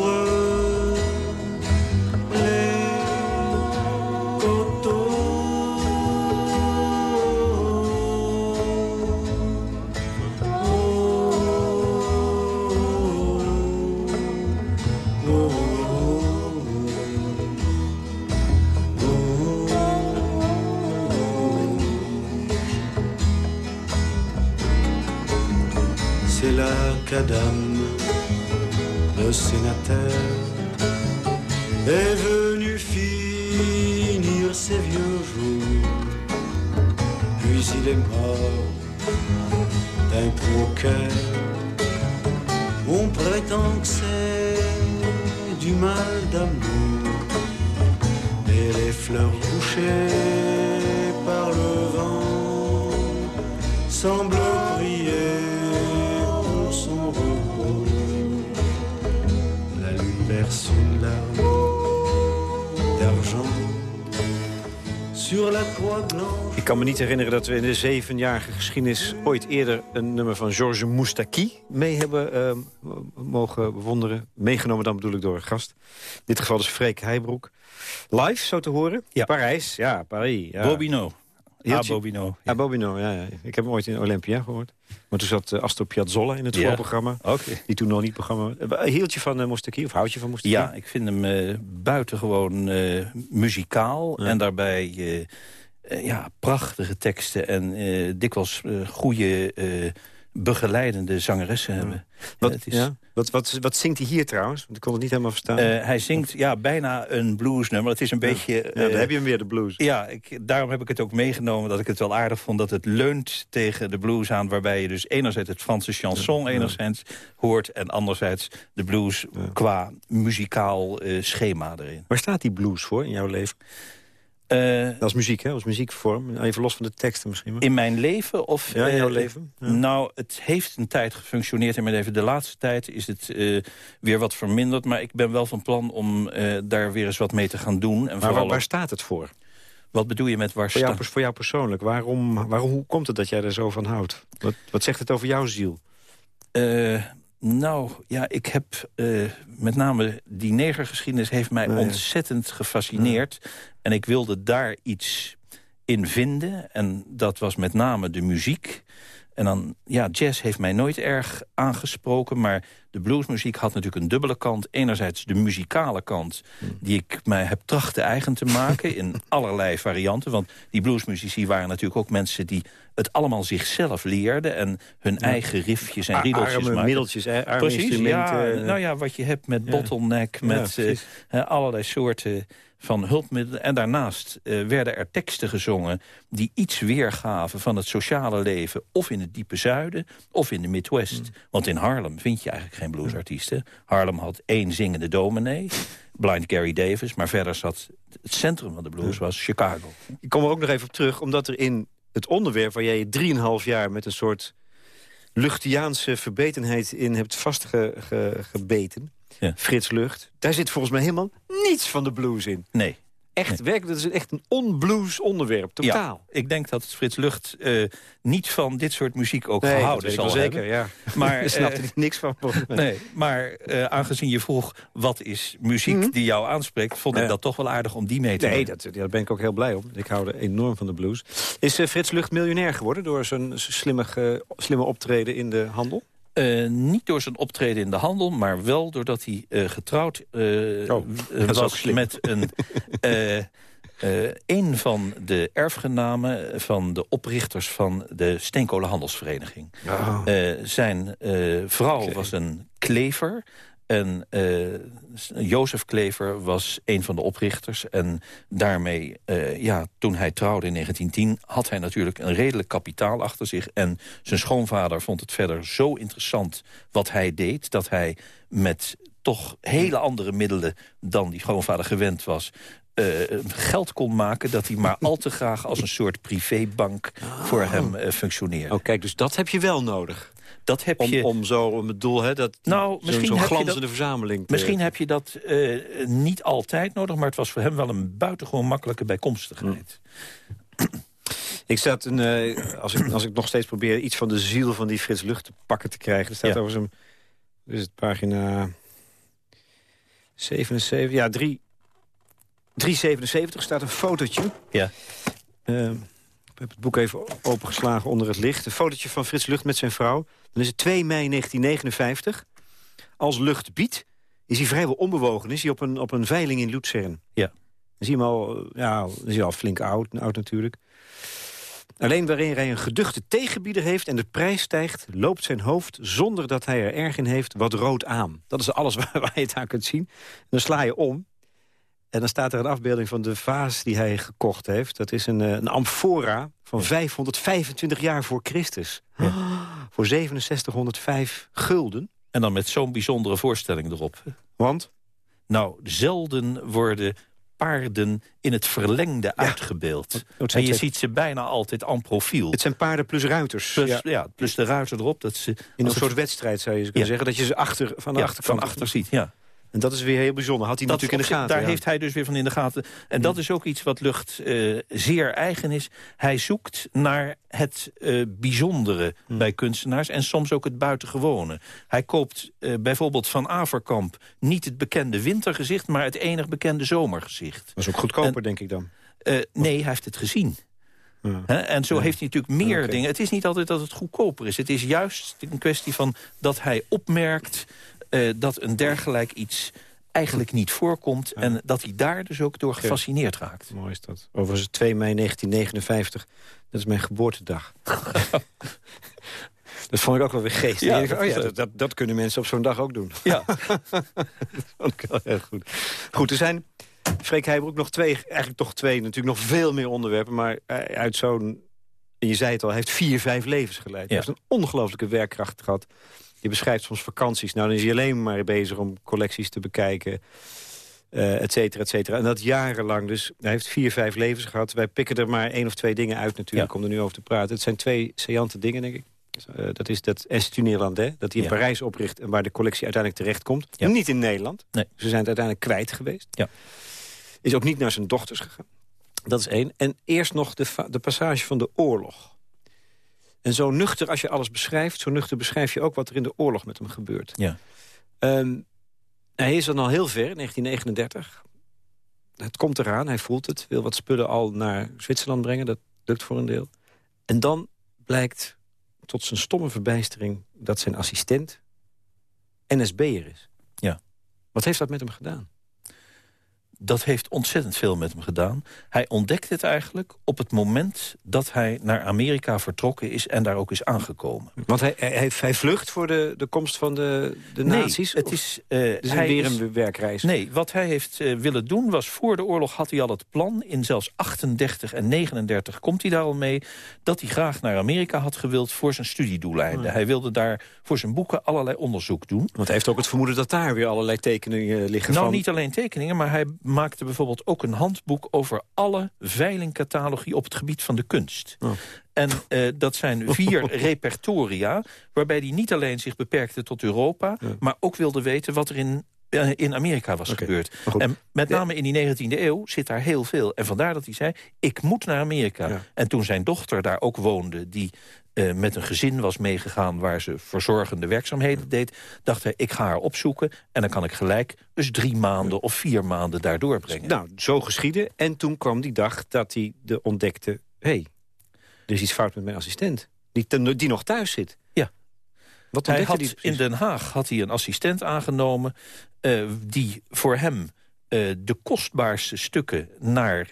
Adam, le sénateur, est venu fille ses vieux jours. Puis il est mort d'un coup au cœur. On prétend que c'est du mal d'amour. Et les fleurs touchées par le vent semblent lune verse une larme d'argent sur la croix blanche. Ik kan me niet herinneren dat we in de zevenjarige geschiedenis... ooit eerder een nummer van Georges Moustaki mee hebben eh, mogen bewonderen. Meegenomen dan bedoel ik door een gast. In dit geval is Freek Heijbroek. Live, zo te horen. Ja. Parijs, ja, Paris. Ja. Bobino. Je- Bobino. Ja, Bobino, ja, ja. Ik heb hem ooit in Olympia gehoord. Maar toen zat uh, Astor Piazzolla in het Ja. voorprogramma. Oké. Die toen nog niet programma... Eh, Hield je van uh, of houd je van Moustaki? Ja, ik vind hem eh, buitengewoon eh, muzikaal. Ja. En daarbij eh, eh, ja, prachtige teksten en eh, dikwijls eh, goede eh, begeleidende zangeressen hebben. Wat, is- ja? wat, wat, wat zingt hij hier trouwens? Want ik kon het niet helemaal verstaan. Eh, hij zingt ja, bijna een bluesnummer. Het is een beetje... ja, dan eh, heb je hem weer, de blues. Ja, ik, daarom heb ik het ook meegenomen dat ik het wel aardig vond... dat het leunt tegen de blues aan... waarbij je dus enerzijds het Franse chanson enigszins hoort... en anderzijds de blues qua muzikaal eh, schema erin. Waar staat die blues voor in jouw leven? Eh, Dat is muziek, hè? Als muziekvorm. Even los van de teksten misschien. Maar. in mijn leven? Of, Ja, in jouw eh, leven. Ja. Nou, het heeft een tijd gefunctioneerd in mijn leven. De laatste tijd is het eh, weer wat verminderd. Maar ik ben wel van plan om daar weer eens wat mee te gaan doen. En Maar vooral waar, staat het voor? wat bedoel je met waar Voor jou, sta- pers- voor jou persoonlijk. Waarom, waarom, hoe komt het dat jij er zo van houdt? Wat, wat zegt het over jouw ziel? Eh, nou, ja, ik heb met name die negergeschiedenis heeft mij ontzettend gefascineerd. En ik wilde daar iets in vinden. En dat was met name de muziek. En dan, ja, jazz heeft mij nooit erg aangesproken... maar de bluesmuziek had natuurlijk een dubbele kant. Enerzijds de muzikale kant, die ik mij heb trachten eigen te maken... in allerlei varianten, want die bluesmuzici waren natuurlijk ook mensen... die het allemaal zichzelf leerden en hun eigen riffjes en riedeltjes Arme middeltjes, hè? arme Precies, ja. instrumenten. Nou ja, wat je hebt met Ja. bottleneck, Ja, met eh, allerlei soorten van hulpmiddelen. En daarnaast eh, werden er teksten gezongen die iets weergaven van het sociale leven... of in het diepe zuiden, of in de Midwest. Mm. Want in Harlem vind je eigenlijk geen bluesartiesten. Harlem had één zingende dominee, Blind Gary Davis... maar verder zat het centrum van de blues was Chicago. Ik kom er ook nog even op terug, omdat er in het onderwerp... waar jij je drieënhalf jaar met een soort Luchtiaanse verbetenheid in hebt vastgebeten... Ja. Frits Lucht, daar zit volgens mij helemaal niets van de blues in. Nee, Echt, werkelijk, dat is echt een on-blues onderwerp, totaal. Ja, ik denk dat Frits Lucht eh, niet van dit soort muziek ook Nee, gehouden zal zeker, ja. Maar, Daar snapte eh, ik niks van. Nee, maar eh, aangezien je vroeg wat is muziek die jou aanspreekt... vond ik dat toch wel aardig om die mee te Nee, nemen. dat, daar ben ik ook heel blij om. Ik hou er enorm van de blues. Is eh, Frits Lucht miljonair geworden door zijn slimme, slimme optreden in de handel? Eh, niet door zijn optreden in de handel, maar wel doordat hij eh, getrouwd eh, Oh, was met een, een van de erfgenamen van de oprichters van de Steenkolenhandelsvereniging. Oh. Zijn vrouw was een klever. En eh, Jozef Klever was een van de oprichters. En daarmee, eh, ja, toen hij trouwde in 1910... had hij natuurlijk een redelijk kapitaal achter zich. En zijn schoonvader vond het verder zo interessant wat hij deed... dat hij met toch hele andere middelen dan die schoonvader gewend was... eh, geld kon maken dat hij maar al te graag als een soort privébank voor hem eh, functioneerde. Oh, kijk, dus dat heb je wel nodig. Dat heb Om, je... om zo het doel, hè, dat Nou, zo'n misschien zo'n glanzende dat- verzameling. te- Misschien heb je dat eh, niet altijd nodig, maar het was voor hem wel een buitengewoon makkelijke bijkomstigheid. Ik zat een, eh, als, ik, als ik nog steeds probeer iets van de ziel van die Frits Lucht te pakken te krijgen. Er staat Ja. over zijn, is het, pagina 77, ja, 3, 377 staat een fotootje. Ja. Eh, ik heb het boek even opengeslagen onder het licht. Een fotootje van Frits Lucht met zijn vrouw. Dan is het 2 mei 1959. Als Lucht biedt, is hij vrijwel onbewogen. Is hij op een, op een veiling in Luzern. Ja. Dan zie je hem al, ja, dan is hij al flink oud, oud natuurlijk. Alleen wanneer hij een geduchte tegenbieder heeft en de prijs stijgt... loopt zijn hoofd, zonder dat hij er erg in heeft, wat rood aan. Dat is alles waar, waar je het aan kunt zien. En dan sla je om. En dan staat er een afbeelding van de vaas die hij gekocht heeft. Dat is een, eh, een amfora van 525 jaar voor Christus. Voor 6705 gulden. En dan met zo'n bijzondere voorstelling erop. Want? Nou, zelden worden paarden in het verlengde uitgebeeld. Oh, En je ziet ze bijna altijd en profiel. Het zijn paarden plus ruiters. Plus, ja. ja. plus de ruiter erop. Dat ze, In een het- soort wedstrijd zou je kunnen Ja. zeggen. Dat je ze achter, van de ja, achterkant van achter ziet. Ja. En dat is weer heel bijzonder. Had hij Dat natuurlijk in de gaten. Daar ja. heeft hij dus weer van in de gaten. En dat is ook iets wat Lucht eh, zeer eigen is. Hij zoekt naar het eh, bijzondere Hmm. bij kunstenaars... en soms ook het buitengewone. Hij koopt eh, bijvoorbeeld van Averkamp niet het bekende wintergezicht... maar het enig bekende zomergezicht. Dat is ook goedkoper, En- denk ik dan. Nee, hij heeft het gezien. Ja. En zo heeft hij natuurlijk meer dingen. Het is niet altijd dat het goedkoper is. Het is juist een kwestie van dat hij opmerkt... eh, dat een dergelijk iets eigenlijk niet voorkomt... en dat hij daar dus ook door gefascineerd raakt. Mooi is dat. Overigens 2 mei 1959. Dat is mijn geboortedag. dat vond ik ook wel weer geestig. Ja, Ik dacht, oh ja, dat- dat, dat, dat kunnen mensen op zo'n dag ook doen. Ja, Dat vond ik wel erg goed. Goed, er zijn, Freek Heijbroek, nog twee, eigenlijk toch twee, natuurlijk nog veel meer onderwerpen. Maar eh, uit zo'n, en je zei het al, hij heeft vier, vijf levens geleid. Hij heeft een ongelooflijke werkkracht gehad. Je beschrijft soms vakanties. Nou, dan is hij alleen maar bezig om collecties te bekijken. eh et cetera, et cetera. En dat jarenlang. Dus hij heeft vier, vijf levens gehad. Wij pikken er maar één of twee dingen uit natuurlijk, Ja. om er nu over te praten. Het zijn twee saillante dingen, denk ik. Eh, dat is dat Institut Nederlandais, dat hij in Ja. Parijs opricht... en waar de collectie uiteindelijk terechtkomt. Ja. Niet in Nederland. Nee. Ze zijn het uiteindelijk kwijt geweest. Ja. Is ook niet naar zijn dochters gegaan. Dat is één. En eerst nog de, de passage van de oorlog. En zo nuchter als je alles beschrijft... zo nuchter beschrijf je ook wat er in de oorlog met hem gebeurt. Ja. Ehm, hij is dan al heel ver, 1939. Het komt eraan, hij voelt het. Wil wat spullen al naar Zwitserland brengen. Dat lukt voor een deel. En dan blijkt tot zijn stomme verbijstering... dat zijn assistent NSB'er is. Ja. Wat heeft dat met hem gedaan? Dat heeft ontzettend veel met hem gedaan. Hij ontdekt het eigenlijk op het moment dat hij naar Amerika vertrokken is... en daar ook is aangekomen. Want hij, hij, hij- vlucht voor de, de komst van de, de Nee, nazi's? het is, eh, hij weer een werkreis. Nee, wat hij heeft eh, willen doen was... voor de oorlog had hij al het plan, in zelfs 38 en 39 komt hij daar al mee... dat hij graag naar Amerika had gewild voor zijn studiedoeleinden. Hij wilde daar voor zijn boeken allerlei onderzoek doen. Want hij heeft ook het vermoeden dat daar weer allerlei tekeningen liggen Nou, van... niet alleen tekeningen, maar hij maakte bijvoorbeeld ook een handboek... over alle veilingcatalogie op het gebied van de kunst. Oh. En eh, dat zijn vier repertoria, waarbij hij niet alleen zich beperkte tot Europa... maar ook wilde weten wat er in, eh, in Amerika was gebeurd. En met name in die 19e eeuw zit daar heel veel. En vandaar dat hij zei, ik moet naar Amerika. Ja. En toen zijn dochter daar ook woonde... die eh, met een gezin was meegegaan waar ze verzorgende werkzaamheden deed... dacht hij, ik ga haar opzoeken en dan kan ik gelijk... dus drie maanden of vier maanden daar doorbrengen. Nou, zo geschiedde. En toen kwam die dag dat hij de ontdekte... hé, hey, er is iets fout met mijn assistent. Die, ten- die nog thuis zit. Ja. Wat hij had die in? Den Haag had hij een assistent aangenomen... eh, die voor hem eh, de kostbaarste stukken naar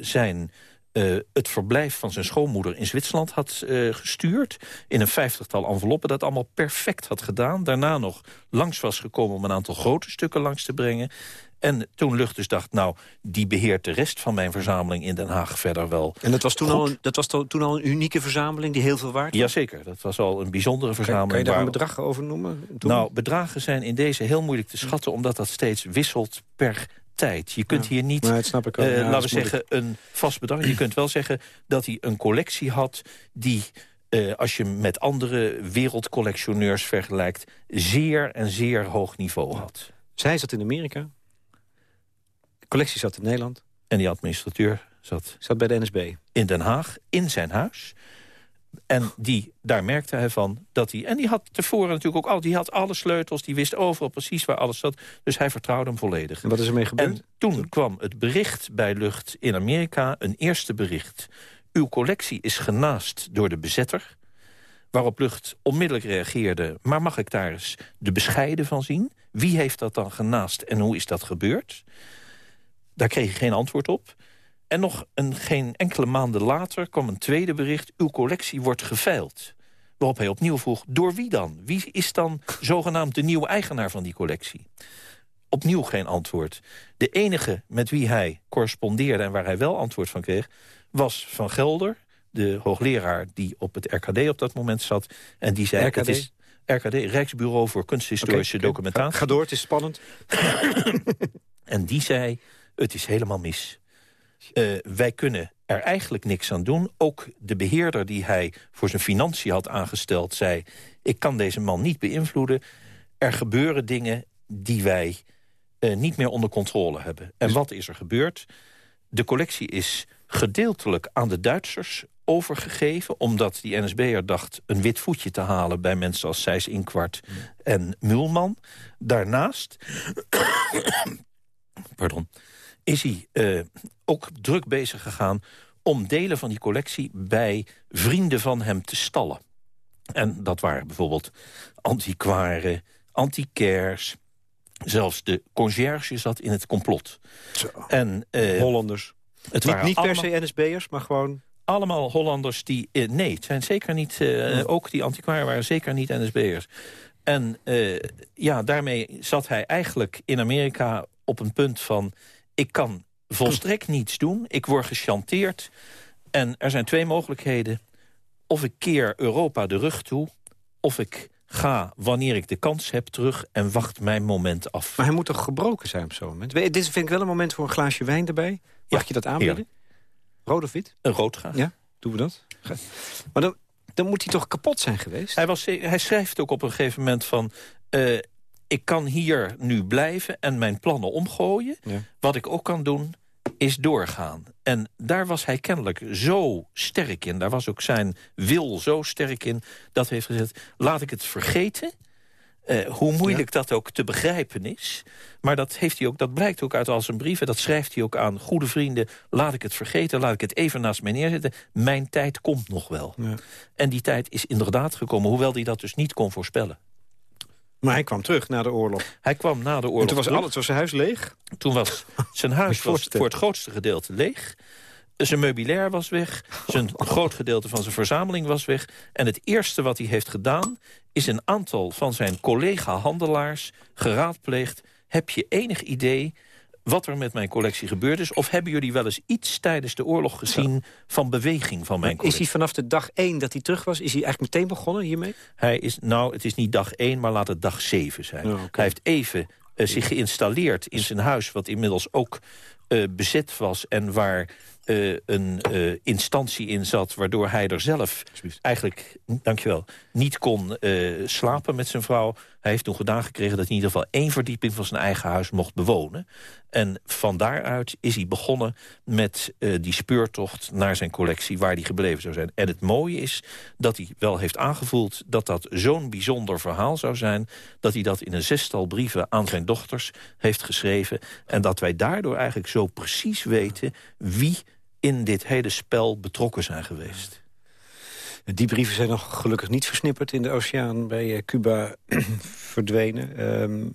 zijn... eh, het verblijf van zijn schoonmoeder in Zwitserland had eh, gestuurd. In een vijftigtal enveloppen dat allemaal perfect had gedaan. Daarna nog langs was gekomen om een aantal grote stukken langs te brengen. En toen Lucht dus dacht, nou, die beheert de rest van mijn verzameling in Den Haag verder wel. En dat was, toen Goed. al, een, dat was to- toen al een unieke verzameling die heel veel waard was? Jazeker, dat was al een bijzondere verzameling. kan je daar een bedrag over noemen? Toen? Nou, bedragen zijn in deze heel moeilijk te schatten... omdat dat steeds wisselt per tijd. Je kunt Ja. hier niet, eh, Ja, laten we zeggen, een vast bedrag. Je kunt wel zeggen dat hij een collectie had... die, eh, als je met andere wereldcollectioneurs vergelijkt... zeer en zeer hoog niveau had. Zij zat in Amerika. De collectie zat in Nederland. En die administrateur zat Zat bij de NSB. in Den Haag, in zijn huis... En die, daar merkte hij van dat hij... En die had tevoren natuurlijk ook al... Die had alle sleutels, die wist overal precies waar alles zat. Dus hij vertrouwde hem volledig. En wat is ermee gebeurd? En toen kwam het bericht bij Lucht in Amerika, een eerste bericht. Uw collectie is genaast door de bezetter. Waarop Lucht onmiddellijk reageerde... maar mag ik daar eens de bescheiden van zien? Wie heeft dat dan genaast en hoe is dat gebeurd? Daar kreeg hij geen antwoord op. En nog een, geen enkele maanden later kwam een tweede bericht... uw collectie wordt geveild. Waarop hij opnieuw vroeg, door wie dan? Wie is dan zogenaamd de nieuwe eigenaar van die collectie? Op opnieuw geen antwoord. De enige met wie hij correspondeerde en waar hij wel antwoord van kreeg... was Van Gelder, de hoogleraar die op het RKD op dat moment zat. En die zei, RKD? het is RKD, Rijksbureau voor Kunsthistorische. Documentatie. Ga door, het is spannend. En die zei, het is helemaal mis. Eh, wij kunnen er eigenlijk niks aan doen. Ook de beheerder die hij voor zijn financiën had aangesteld... zei, ik kan deze man niet beïnvloeden. Er gebeuren dingen die wij eh, niet meer onder controle hebben. En wat is er gebeurd? De collectie is gedeeltelijk aan de Duitsers overgegeven... omdat die NSB'er dacht een wit voetje te halen... bij mensen als Sijs Inkwart en Mulman. Daarnaast pardon, is hij eh, ook druk bezig gegaan... om delen van die collectie bij vrienden van hem te stallen. En dat waren bijvoorbeeld antiquaren, antiquaires... zelfs de conciërge zat in het complot. En, eh, Hollanders. het Niet, waren niet per se NSB'ers, maar gewoon... allemaal Hollanders die... eh, nee, het zijn zeker niet... Ook die antiquaren waren zeker niet NSB'ers. En ja, daarmee zat hij eigenlijk in Amerika op een punt van... ik kan volstrekt niets doen, ik word gechanteerd... en er zijn twee mogelijkheden. Of ik keer Europa de rug toe... of ik ga, wanneer ik de kans heb, terug en wacht mijn moment af. Maar hij moet toch gebroken zijn op zo'n moment? Dit vind ik wel een moment voor een glaasje wijn erbij. Mag Ja, je dat aanbieden? heerlijk. Rood of wit? Een rood graag. Ja, doen we dat? Maar dan, dan moet hij toch kapot zijn geweest? Hij, was, hij schrijft ook op een gegeven moment van... eh, ik kan hier nu blijven en mijn plannen omgooien. Ja. Wat ik ook kan doen, is doorgaan. En daar was hij kennelijk zo sterk in. Daar was ook zijn wil zo sterk in. Dat heeft gezegd, laat ik het vergeten... Eh, hoe moeilijk dat ook te begrijpen is. Maar dat, heeft hij ook, dat blijkt ook uit al zijn brieven. Dat schrijft hij ook aan goede vrienden. Laat ik het vergeten, laat ik het even naast mij neerzetten. Mijn tijd komt nog wel. Ja. En die tijd is inderdaad gekomen. Hoewel hij dat dus niet kon voorspellen. Maar hij kwam terug na de oorlog. Hij kwam na de En oorlog toen was, terug. alles, was zijn huis leeg. Toen was zijn huis was voor het grootste gedeelte leeg. Zijn meubilair was weg. Zijn groot gedeelte van zijn verzameling was weg. En het eerste wat hij heeft gedaan... is een aantal van zijn collega-handelaars geraadpleegd. Heb je enig idee wat er met mijn collectie gebeurd is? Of hebben jullie wel eens iets tijdens de oorlog gezien... van beweging van mijn Is collectie? hij vanaf de dag één dat hij terug was... is hij eigenlijk meteen begonnen hiermee? Hij is, nou, het is niet dag 1, maar laat het dag 7 zijn. Hij heeft even eh, zich geïnstalleerd in zijn huis... wat inmiddels ook eh, bezet was en waar eh, een instantie in zat... waardoor hij er zelf eigenlijk, dankjewel, niet kon slapen met zijn vrouw. Hij heeft toen gedaan gekregen dat hij in ieder geval één verdieping... van zijn eigen huis mocht bewonen. En van daaruit is hij begonnen met eh, die speurtocht naar zijn collectie... waar hij gebleven zou zijn. En het mooie is dat hij wel heeft aangevoeld... dat dat zo'n bijzonder verhaal zou zijn... dat hij dat in een zestal brieven aan zijn dochters heeft geschreven... en dat wij daardoor eigenlijk zo precies weten... wie in dit hele spel betrokken zijn geweest. Die brieven zijn nog gelukkig niet versnipperd in de oceaan bij eh, Cuba verdwenen. Ehm,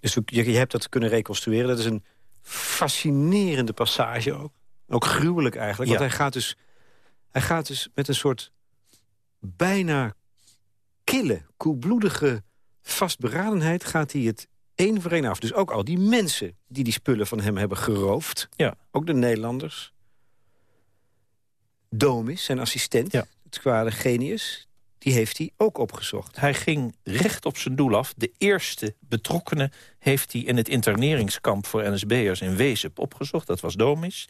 dus je, je hebt dat kunnen reconstrueren. Dat is een fascinerende passage ook. Ook gruwelijk eigenlijk. Want hij gaat, dus, hij gaat dus met een soort bijna kille, koelbloedige vastberadenheid... gaat hij het één voor één af. Dus ook al die mensen die die spullen van hem hebben geroofd. Ja. Ook de Nederlanders. Domis, zijn assistent, Ja. Het kwade genius... die heeft hij ook opgezocht. Hij ging recht op zijn doel af. De eerste betrokkenen heeft hij in het interneringskamp voor NSB'ers in Wezep opgezocht. Dat was Domis.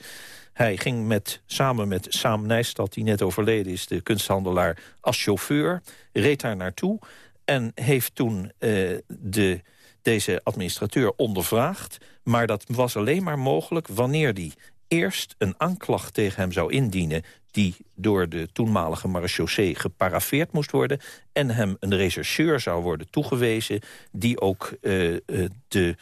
Hij ging met, samen met Saam Nijstad, die net overleden is, de kunsthandelaar, als chauffeur. Reed daar naartoe en heeft toen eh, de, deze administrateur ondervraagd. Maar dat was alleen maar mogelijk wanneer die eerst een aanklacht tegen hem zou indienen... die door de toenmalige marechaussee geparaffeerd moest worden... en hem een rechercheur zou worden toegewezen... die ook eh, eh, de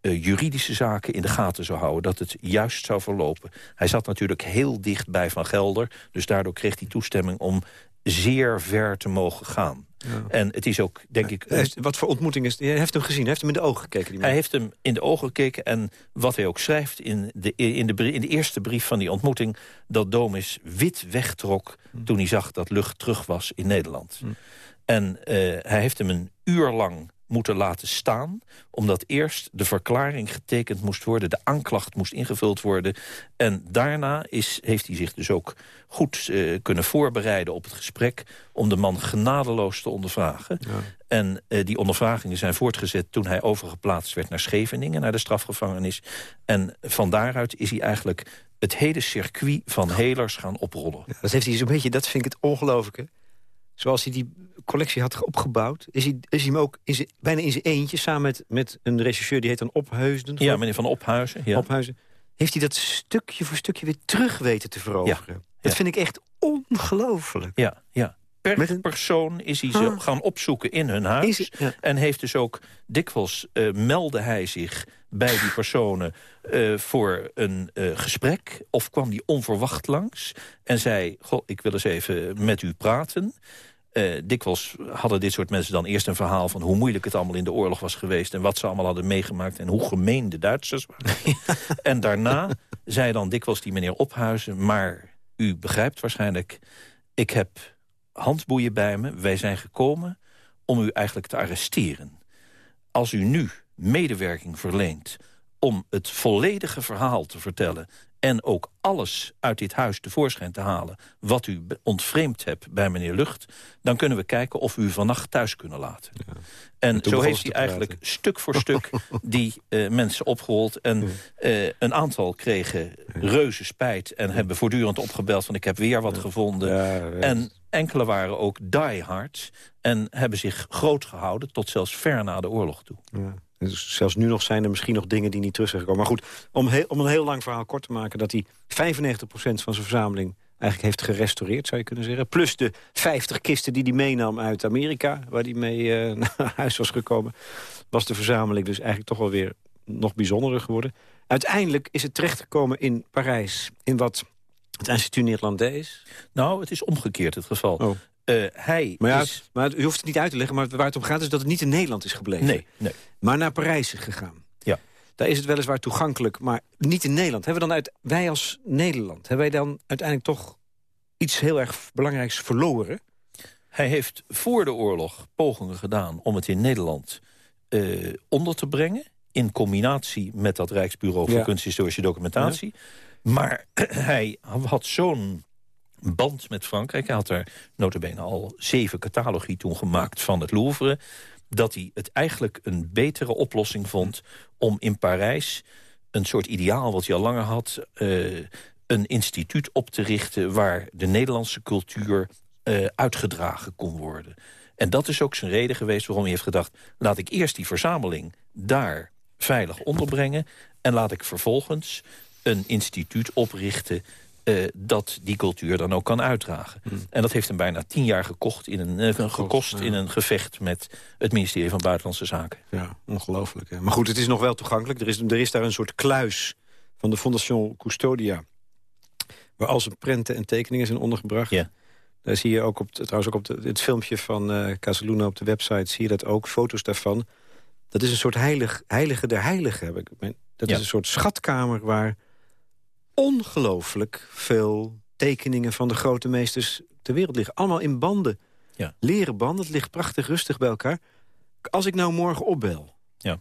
eh, juridische zaken in de gaten zou houden... dat het juist zou verlopen. Hij zat natuurlijk heel dicht bij Van Gelder... dus daardoor kreeg hij toestemming om zeer ver te mogen gaan. En het is ook, denk ik... Heeft- wat voor ontmoeting is? Hij heeft hem gezien, hij heeft hem in de ogen gekeken. Die. Hij heeft hem in de ogen gekeken en wat hij ook schrijft in de, in de, in de eerste brief van die ontmoeting... dat Domis wit wegtrok toen hij zag dat lucht terug was in Nederland. En eh, hij heeft hem een uur lang moeten laten staan... omdat eerst de verklaring getekend moest worden... de aanklacht moest ingevuld worden. En daarna is, heeft hij zich dus ook goed uh, kunnen voorbereiden op het gesprek... om de man genadeloos te ondervragen. Ja. En uh, die ondervragingen zijn voortgezet toen hij overgeplaatst werd naar Scheveningen... naar de strafgevangenis. En van daaruit is hij eigenlijk het hele circuit van helers gaan oprollen. Ja, dat heeft hij zo'n beetje, dat vind ik het ongelooflijke. Zoals hij die collectie had opgebouwd... is hij, is hij hem ook in bijna in zijn eentje... samen met, met een regisseur die heet dan Ophuizen. Ja, meneer Van Ophuizen. Ja. Ophuizen. Heeft hij dat stukje voor stukje weer terug weten te veroveren. Ja. Dat vind ik echt ongelooflijk. Ja, ja. Per een... persoon is hij ze ah. gaan opzoeken in hun huis. En heeft dus ook dikwijls uh, meldde hij zich bij die personen uh, voor een uh, gesprek. Of kwam die onverwacht langs en zei... Goh, ik wil eens even met u praten. Uh, dikwijls hadden dit soort mensen dan eerst een verhaal... van hoe moeilijk het allemaal in de oorlog was geweest... en wat ze allemaal hadden meegemaakt en hoe gemeen de Duitsers waren. en daarna zei dan dikwijls die meneer Ophuizen... maar u begrijpt waarschijnlijk, ik heb handboeien bij me. Wij zijn gekomen om u eigenlijk te arresteren. Als u nu medewerking verleent om het volledige verhaal te vertellen en ook alles uit dit huis tevoorschijn te halen... wat u ontvreemd hebt bij meneer Lucht... dan kunnen we kijken of we u vannacht thuis kunnen laten. Ja. En, zo heeft hij eigenlijk stuk voor stuk die uh, mensen opgerold. En uh, een aantal kregen reuze spijt en hebben voortdurend opgebeld... van ik heb weer wat gevonden. En enkele waren ook diehard en hebben zich groot gehouden... tot zelfs ver na de oorlog toe. Dus zelfs nu nog zijn er misschien nog dingen die niet terug zijn gekomen. Maar goed, om, om een heel lang verhaal kort te maken... dat hij 95% van zijn verzameling eigenlijk heeft gerestaureerd, zou je kunnen zeggen. Plus de 50 kisten die hij meenam uit Amerika... waar hij mee uh, naar huis was gekomen... was de verzameling dus eigenlijk toch wel weer nog bijzonderer geworden. Uiteindelijk is het terechtgekomen in Parijs... in wat het Instituut Nederlands. Nou, het is omgekeerd het geval. Oh. Uh, hij maar, ja, is... maar u hoeft het niet uit te leggen, maar waar het om gaat is dat het niet in Nederland is gebleven. Nee, nee. Maar naar Parijs is gegaan. Ja. Daar is het weliswaar toegankelijk, maar niet in Nederland. Hebben we dan uit, wij als Nederland, hebben wij dan uiteindelijk toch iets heel erg belangrijks verloren? Hij heeft voor de oorlog pogingen gedaan om het in Nederland uh, onder te brengen... in combinatie met dat Rijksbureau voor ja. Kunsthistorische Documentatie. Ja. Maar hij had zo'n band met Frankrijk. Hij had er notabene al zeven catalogie toen gemaakt van het Louvre. Dat hij het eigenlijk een betere oplossing vond om in Parijs... een soort ideaal wat hij al langer had... Uh, een instituut op te richten waar de Nederlandse cultuur uh, uitgedragen kon worden. En dat is ook zijn reden geweest waarom hij heeft gedacht... laat ik eerst die verzameling daar veilig onderbrengen... en laat ik vervolgens een instituut oprichten uh, dat die cultuur dan ook kan uitdragen. Hmm. En dat heeft hem bijna tien jaar gekocht in een, uh, gekost in een gevecht met het ministerie van Buitenlandse Zaken. Ja, ongelooflijk. Hè? Maar goed, het is nog wel toegankelijk. Er is, er is daar een soort kluis van de Fondation Custodia... waar al zijn prenten en tekeningen zijn ondergebracht. Ja. Daar zie je ook op, trouwens ook op de, het filmpje van uh, Casaluna op de website... zie je dat ook, foto's daarvan. Dat is een soort heilig, heilige der heiligen. Heb ik. Dat is een soort schatkamer waar ongelooflijk veel tekeningen van de grote meesters ter wereld liggen. Allemaal in banden. Ja. Leren banden, het ligt prachtig rustig bij elkaar. Als ik nou morgen opbel... Ja.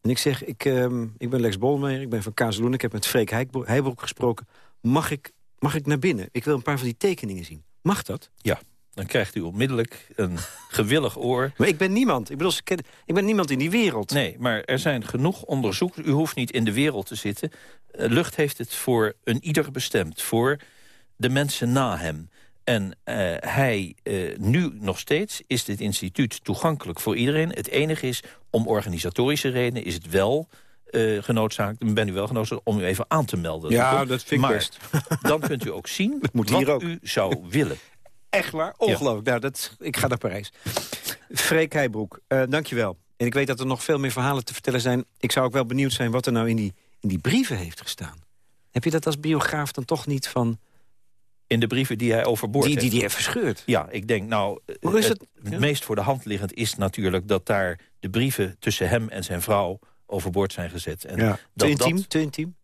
en ik zeg, ik, uh, ik ben Lex Bolmeijer, ik ben van Kazeloen... ik heb met Freek Heijbroek gesproken. Mag ik, mag ik naar binnen? Ik wil een paar van die tekeningen zien. Mag dat? Ja. Dan krijgt u onmiddellijk een gewillig oor. Maar ik ben niemand. Ik bedoel, ik ben niemand in die wereld. Nee, maar er zijn genoeg onderzoeken. U hoeft niet in de wereld te zitten. Eh, lucht heeft het voor een ieder bestemd. Voor de mensen na hem. En uh, hij, uh, nu nog steeds, is dit instituut toegankelijk voor iedereen. Het enige is, om organisatorische redenen is het wel uh, genoodzaakt, ben u wel genoodzaakt om u even aan te melden. Ja, dat vind ik maar, best. dan kunt u ook zien wat hier ook. u zou willen. Echt waar? Ongelooflijk. Nou, dat, ik ga naar Parijs. Freek Heijbroek, uh, dankjewel. En ik weet dat er nog veel meer verhalen te vertellen zijn. Ik zou ook wel benieuwd zijn wat er nou in die, in die brieven heeft gestaan. Heb je dat als biograaf dan toch niet van... In de brieven die hij overboord die, heeft? Die hij heeft verscheurd? Ja, ik denk, nou, Hoe is het, het meest voor de hand liggend is natuurlijk... dat daar de brieven tussen hem en zijn vrouw overboord zijn gezet. En ja. dat, te intiem? Te intiem?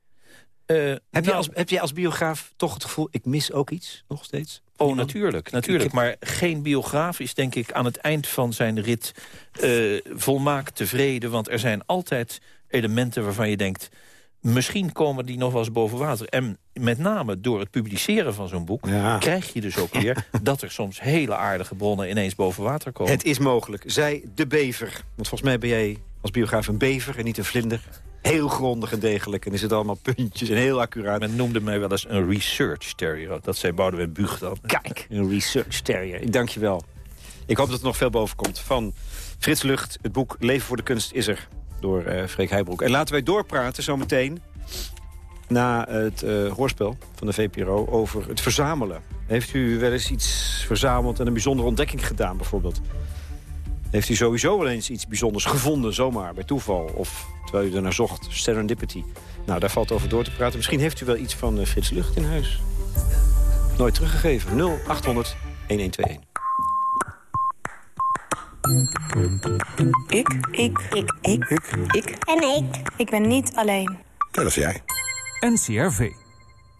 Uh, heb, nou, je als, heb je als biograaf toch het gevoel... ik mis ook iets, nog steeds? Oh, natuurlijk, natuurlijk. Maar geen biograaf is denk ik aan het eind van zijn rit uh, volmaakt tevreden. Want er zijn altijd elementen waarvan je denkt... misschien komen die nog wel eens boven water. En met name door het publiceren van zo'n boek... krijg je dus ook weer dat er soms hele aardige bronnen ineens boven water komen. Het is mogelijk. Zij de bever. Want volgens mij ben jij als biograaf een bever en niet een vlinder. Heel grondig en degelijk. En is het allemaal puntjes en heel accuraat. Men noemde mij wel eens een research terrier. Dat zei Boudewijn Buug dan. Kijk, een research terrier. Ik dank je wel. Ik hoop dat er nog veel boven komt. Van Frits Lucht, het boek Leven voor de Kunst is er. Door uh, Freek Heijbroek. En laten wij doorpraten zometeen na het uh, hoorspel van de VPRO over het verzamelen. Heeft u wel eens iets verzameld en een bijzondere ontdekking gedaan bijvoorbeeld? Heeft u sowieso wel eens iets bijzonders gevonden, zomaar, bij toeval? Of terwijl u er naar zocht, serendipity? Nou, daar valt over door te praten. Misschien heeft u wel iets van uh, Frits Lucht in huis. Nooit teruggegeven. 0800 1121. Ik. Ik. Ik. Ik. Ik. Ik. En ik. Ik ben niet alleen. Dat is jij. NCRV.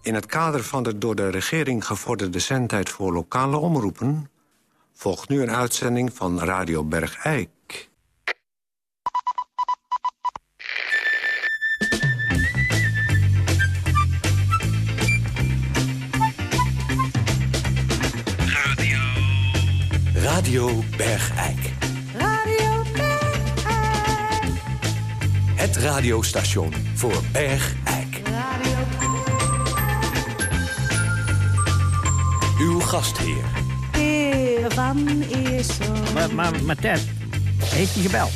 In het kader van de door de regering gevorderde zendtijd voor lokale omroepen... volgt nu een uitzending van Radio Bergijk. Radio. Radio Bergijk. Radio Bergijk. Het radiostation voor Bergijk. Uw gastheer. Heer van Eersel. Maar, maar, maar Ted, heeft hij gebeld?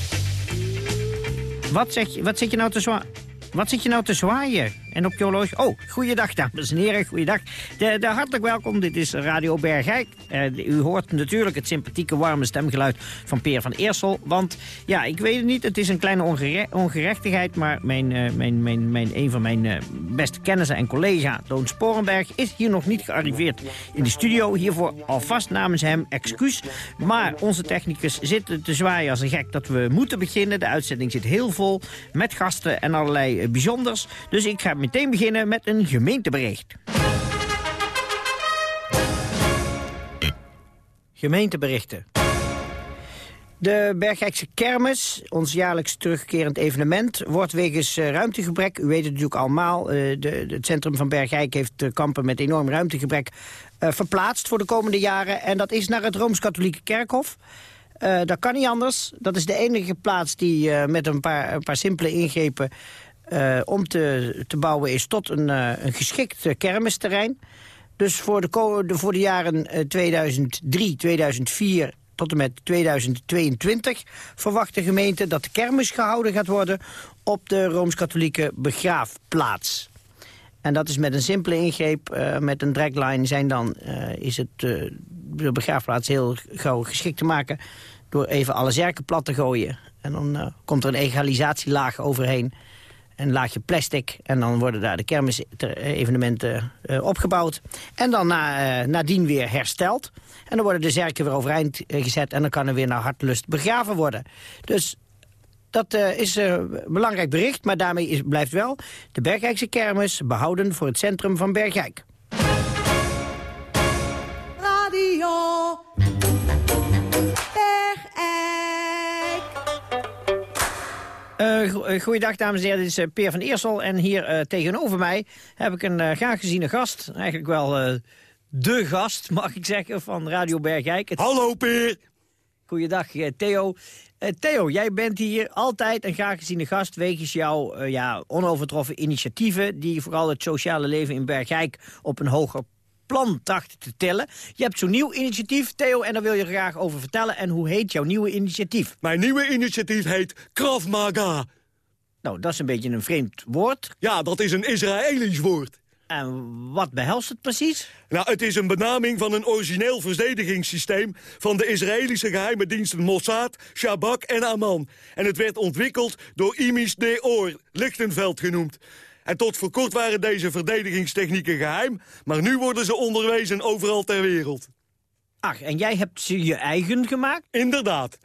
Wat, zeg je, wat zit je nou te zwaaien? Wat zit je nou te zwaaien? En op je horloge... Oh, goeiedag, dames en heren, goeiedag. De, de, hartelijk welkom, dit is Radio Bergijk. Uh, u hoort natuurlijk het sympathieke, warme stemgeluid van Peer van Eersel. Want, ja, ik weet het niet, het is een kleine ongere ongerechtigheid... maar mijn, uh, mijn, mijn, mijn, een van mijn uh, beste kennissen en collega, Loon Sporenberg... is hier nog niet gearriveerd in de studio. Hiervoor alvast namens hem excuus. Maar onze technicus zit te zwaaien als een gek dat we moeten beginnen. De uitzending zit heel vol met gasten en allerlei bijzonders. Dus ik ga meteen beginnen met een gemeentebericht. Gemeenteberichten. De Bergijkse Kermis, ons jaarlijks terugkerend evenement... wordt wegens uh, ruimtegebrek, u weet het natuurlijk allemaal... De, het centrum van Bergijk heeft kampen met enorm ruimtegebrek... verplaatst voor de komende jaren. En dat is naar het Rooms-Katholieke Kerkhof. dat kan niet anders. Dat is de enige plaats die met een paar, een paar simpele ingrepen... Uh, om te, te bouwen is tot een, uh, een geschikt uh, kermisterrein. Dus voor de, de, voor de jaren 2003, 2004 tot en met 2022 verwacht de gemeente dat de kermis gehouden gaat worden op de Rooms-Katholieke begraafplaats. En dat is met een simpele ingreep, met een dragline zijn dan, is het de begraafplaats heel gauw geschikt te maken door even alle zerken plat te gooien. En dan komt er een egalisatielaag overheen een laagje plastic. En dan worden daar de kermisevenementen uh, opgebouwd. En dan na, uh, nadien weer hersteld. En dan worden de zerken weer overeind uh, gezet. En dan kan er weer naar hartlust begraven worden. Dus dat is een belangrijk bericht. Maar daarmee is, blijft wel de Bergijkse kermis behouden voor het centrum van Bergijk. Radio Uh, goeiedag dames en heren, dit is uh, Peer van Eersel. En hier uh, tegenover mij heb ik een uh, graag geziene gast. Eigenlijk wel de gast, mag ik zeggen, van Radio Bergijk. Het... Hallo Peer! Goeiedag Theo. Theo, jij bent hier altijd een graag geziene gast... wegens jouw ja, onovertroffen initiatieven... die vooral het sociale leven in Bergijk op een hoger plan dachten te tellen. Je hebt zo'n nieuw initiatief, Theo, en daar wil je graag over vertellen. En hoe heet jouw nieuwe initiatief? Mijn nieuwe initiatief heet Krav Maga. Nou, dat is een beetje een vreemd woord. Ja, dat is een Israëlisch woord. En wat behelst het precies? Nou, het is een benaming van een origineel verdedigingssysteem... van de Israëlische geheime diensten Mossad, Shabak en Aman. En het werd ontwikkeld door Imis Deor, Lichtenveld genoemd. En tot voor kort waren deze verdedigingstechnieken geheim... maar nu worden ze onderwezen overal ter wereld. Ach, en jij hebt ze je eigen gemaakt? Inderdaad.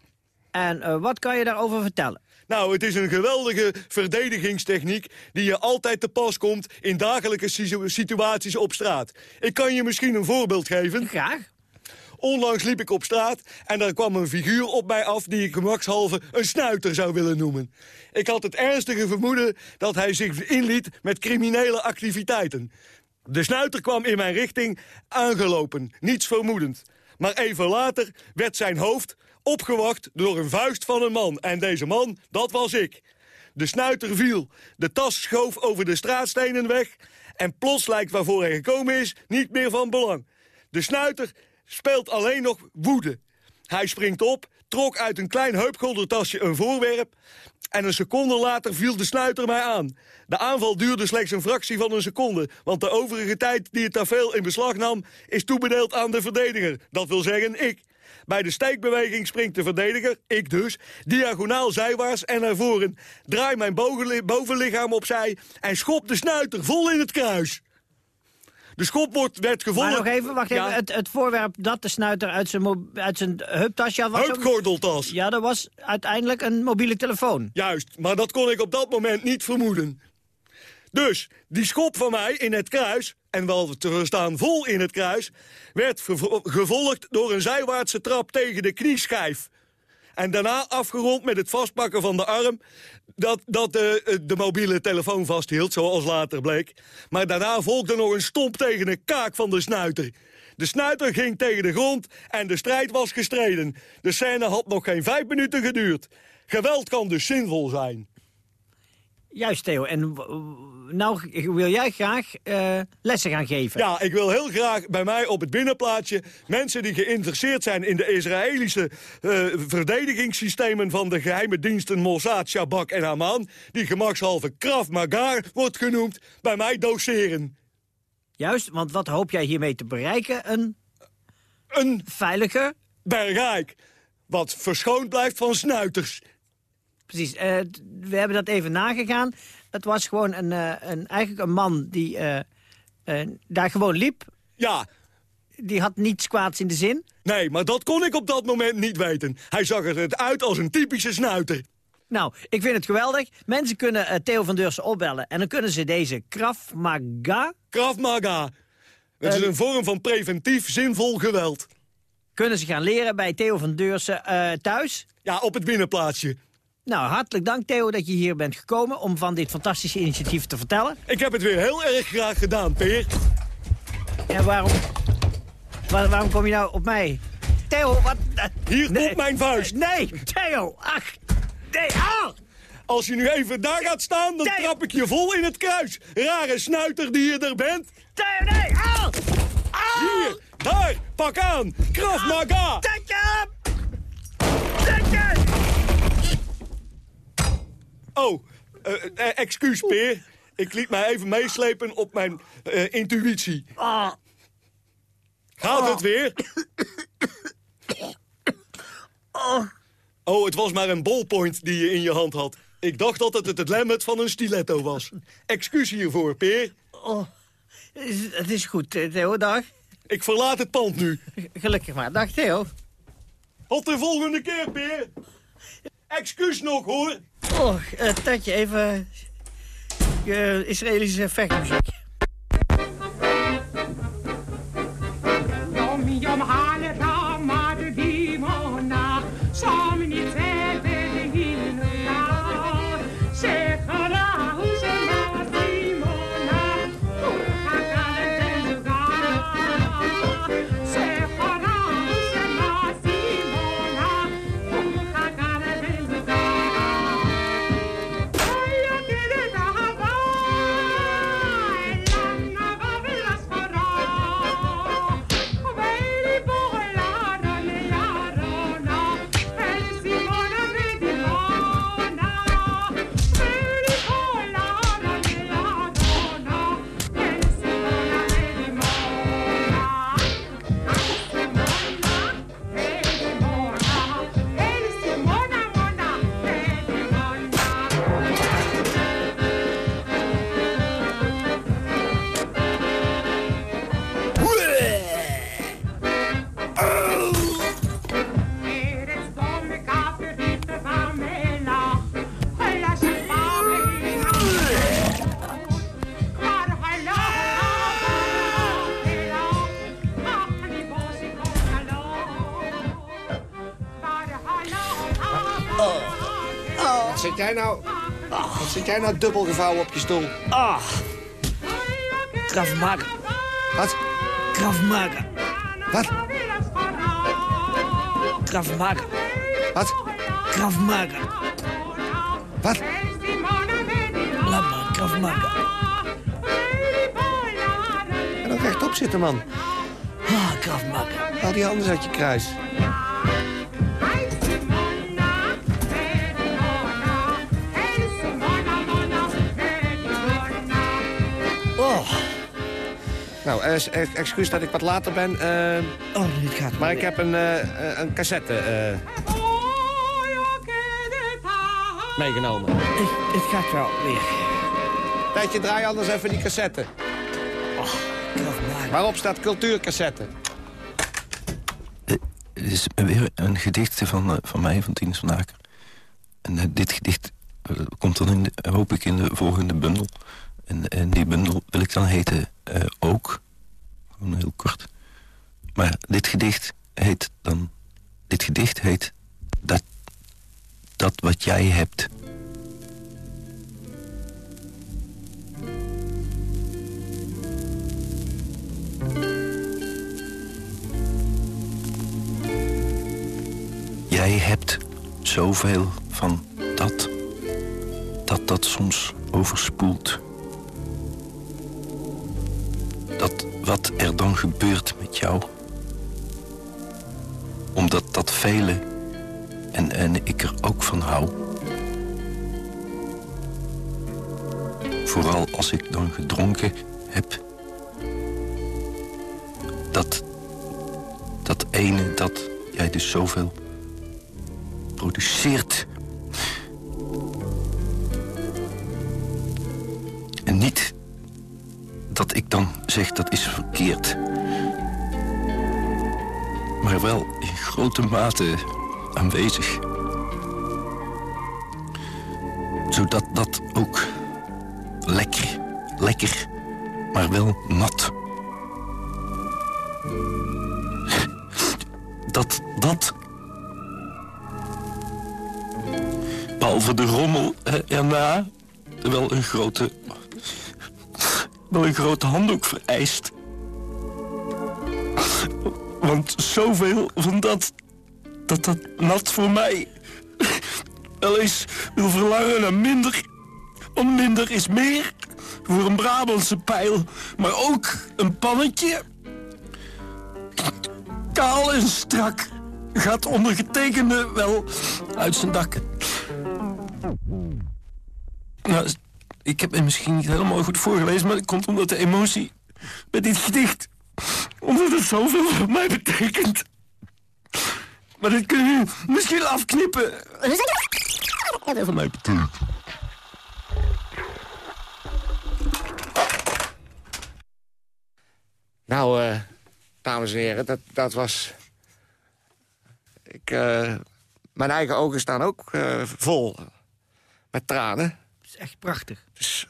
En uh, wat kan je daarover vertellen? Nou, het is een geweldige verdedigingstechniek die je altijd te pas komt in dagelijkse situaties op straat. Ik kan je misschien een voorbeeld geven. Graag. Onlangs liep ik op straat en daar kwam een figuur op mij af... die ik gemakshalve een snuiter zou willen noemen. Ik had het ernstige vermoeden dat hij zich inliet met criminele activiteiten. De snuiter kwam in mijn richting aangelopen, niets vermoedend. Maar even later werd zijn hoofd opgewacht door een vuist van een man. En deze man, dat was ik. De snuiter viel, de tas schoof over de straatstenen weg... en plots lijkt waarvoor hij gekomen is niet meer van belang. De snuiter speelt alleen nog woede. Hij springt op, trok uit een klein heupgoldertasje een voorwerp... en een seconde later viel de snuiter mij aan. De aanval duurde slechts een fractie van een seconde... want de overige tijd die het tafereel in beslag nam... is toebedeeld aan de verdediger, dat wil zeggen ik. Bij de steekbeweging springt de verdediger, ik dus, diagonaal zijwaarts en naar voren. Draai mijn bovenlichaam opzij en schop de snuiter vol in het kruis. De schop wordt, werd gevonden... Maar nog even, wacht even. Het, het, voorwerp dat de snuiter uit zijn, uit zijn heuptasje had... Was Heupgordeltas. Ja, dat was uiteindelijk een mobiele telefoon. Juist, maar dat kon ik op dat moment niet vermoeden. Dus, die schop van mij in het kruis, en wel te verstaan vol in het kruis... werd gevolgd door een zijwaartse trap tegen de knieschijf. En daarna afgerond met het vastpakken van de arm... dat, dat de, de mobiele telefoon vasthield, zoals later bleek. Maar daarna volgde nog een stomp tegen de kaak van de snuiter. De snuiter ging tegen de grond en de strijd was gestreden. De scène had nog geen vijf minuten geduurd. Geweld kan dus zinvol zijn. Juist, Theo. En nou wil jij graag uh, lessen gaan geven. Ja, ik wil heel graag bij mij op het binnenplaatsje... mensen die geïnteresseerd zijn in de Israëlische uh, verdedigingssystemen... van de geheime diensten Mossad, Shabak en Haman... die gemakshalve Krav Magar wordt genoemd, bij mij doseren. Juist, want wat hoop jij hiermee te bereiken? Een... Een... Veilige... Bergrijk. Wat verschoond blijft van snuiters. Precies, uh, we hebben dat even nagegaan. Het was gewoon een, uh, een, eigenlijk een man die uh, daar gewoon liep. Ja. Die had niets kwaads in de zin. Nee, maar dat kon ik op dat moment niet weten. Hij zag er uit als een typische snuiter. Nou, ik vind het geweldig. Mensen kunnen Theo van Deursen opbellen en dan kunnen ze deze Krav Maga... Krav Maga. Dat is een vorm van preventief zinvol geweld. Kunnen ze gaan leren bij Theo van Deursen thuis? Ja, op het binnenplaatsje. Nou, hartelijk dank Theo dat je hier bent gekomen om van dit fantastische initiatief te vertellen. Ik heb het weer heel erg graag gedaan, Peer. En waarom, waarom kom je nou op mij? Theo, wat... Hier komt mijn vuist. Nee, Theo, ach, nee, ah! Als je nu even daar gaat staan, dan trap ik je vol in het kruis. Rare snuiter die je er bent. Theo, nee, ah! ah! Hier, daar, pak aan. Krav Maga. Denk je Denk Oh, uh, excuus, Peer. Ik liet mij even meeslepen op mijn uh, intuïtie. Ah. Gaat het weer? Oh. oh, het was maar een ballpoint die je in je hand had. Ik dacht dat het het lemmet van een stiletto was. Excuus hiervoor, Peer. Oh, het is goed, Theo. Dag. Ik verlaat het pand nu. Gelukkig maar. Dag, Theo. Tot de volgende keer, Peer. Excuus nog, hoor. Oh, uh, Tatje, even... Uh, Israëlische vechtmuziek. Nou... Wat zit jij nou dubbel gevouwen op je stoel? Krav Maga. Wat? Krav Maga. Wat? Krav Maga. Wat? Krav Maga. Wat? Laat maar, Krav Maga. En dan rechtop zitten, man. Ah, Krav Maga. Haal die handen uit je kruis. Nou, eh, eh, excuus dat ik wat later ben. eh, Oh, dit gaat maar ik heb een, een cassette eh, meegenomen. Het, het gaat wel weer. Tijdje, draai anders even die cassette. Maga. Waarop staat cultuurcassette. Het is weer een gedicht van, van mij, van Tinus van Aker. En dit gedicht komt dan, in de, hoop ik, in de volgende bundel. En, en die bundel wil ik dan heten eh, Ook. Gewoon heel kort. Maar dit gedicht heet dan... Dit gedicht heet Dat, dat wat jij hebt. Jij hebt zoveel van dat, dat dat soms overspoelt. Dat wat er dan gebeurt met jou. Omdat dat vele en, en ik er ook van hou. Vooral als ik dan gedronken heb. Dat, dat ene dat jij dus zoveel produceert. En niet dat ik dan zeg dat is verkeerd. Maar wel in grote mate aanwezig. Zodat dat ook lekker, lekker, maar wel nat. Dat dat behalve de rommel erna wel een grote wel een grote handdoek vereist. Want zoveel van dat dat dat nat voor mij wel eens wil verlangen naar minder. Want minder is meer voor een Brabantse pijl, maar ook een pannetje. Kaal en strak gaat ondergetekende wel uit zijn dak. Nou, ik heb het misschien niet helemaal goed voorgelezen... maar het komt omdat de emotie bij dit gedicht... omdat het zoveel voor mij betekent. Maar dit kun je misschien afknippen. Wat het voor mij betekent. Nou, eh, dames en heren, dat, dat was... Ik, eh, mijn eigen ogen staan ook eh, vol met tranen. Is echt prachtig. Dus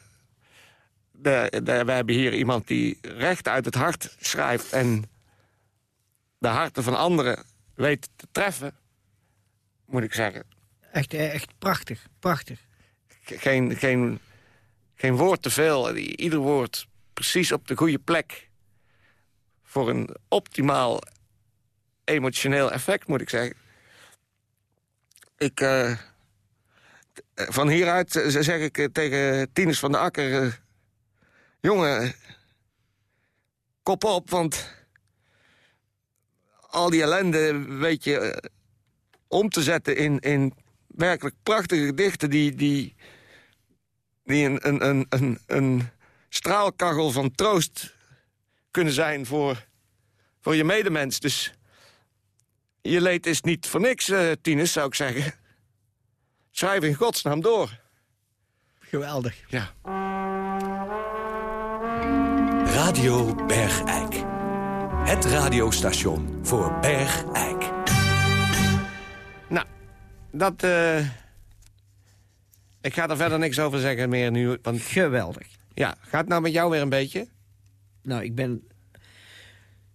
de, de, we hebben hier iemand die recht uit het hart schrijft... en de harten van anderen weet te treffen, moet ik zeggen. Echt, eh, echt prachtig, prachtig. Geen, geen, geen woord te veel. Ieder woord precies op de goede plek. Voor een optimaal emotioneel effect, moet ik zeggen. Ik... eh, van hieruit eh, zeg ik eh, tegen Tinus van de Akker... eh, jongen, kop op, want... al die ellende weet je eh, om te zetten in, in werkelijk prachtige gedichten... die, die, die een, een, een, een, een straalkachel van troost kunnen zijn voor, voor je medemens. Dus je leed is niet voor niks, eh Tinus, zou ik zeggen. Schrijf in godsnaam door. Geweldig. Ja. Radio Bergijk. Het radiostation voor Bergijk. Nou, dat... eh, ik ga er verder niks over zeggen meer nu. Want, Geweldig. ja, gaat het nou met jou weer een beetje? Nou, ik ben...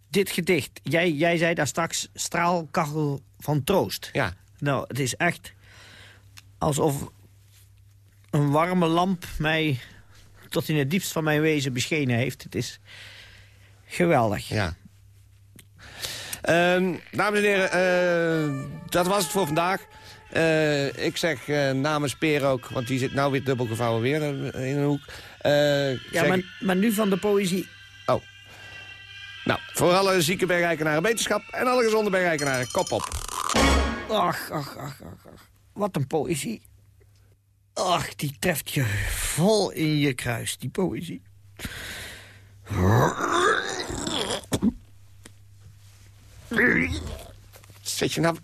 Dit gedicht, jij, jij zei daar straks straalkachel van troost. Ja. Nou, het is echt alsof een warme lamp mij tot in het diepst van mijn wezen beschenen heeft. Het is geweldig. Ja. Ehm, dames en heren, eh, dat was het voor vandaag. Eh, ik zeg uh, namens Peer ook, want die zit nou weer dubbel gevouwen weer in een hoek. ja, maar, maar nu van de poëzie. Oh. Nou, voor alle zieke bergrijkenaren beterschap en alle gezonde bergrijkenaren, kop op. Ach, ach, ach, ach. Wat een poëzie. Ach, die treft je vol in je kruis, die poëzie. Zet je nou...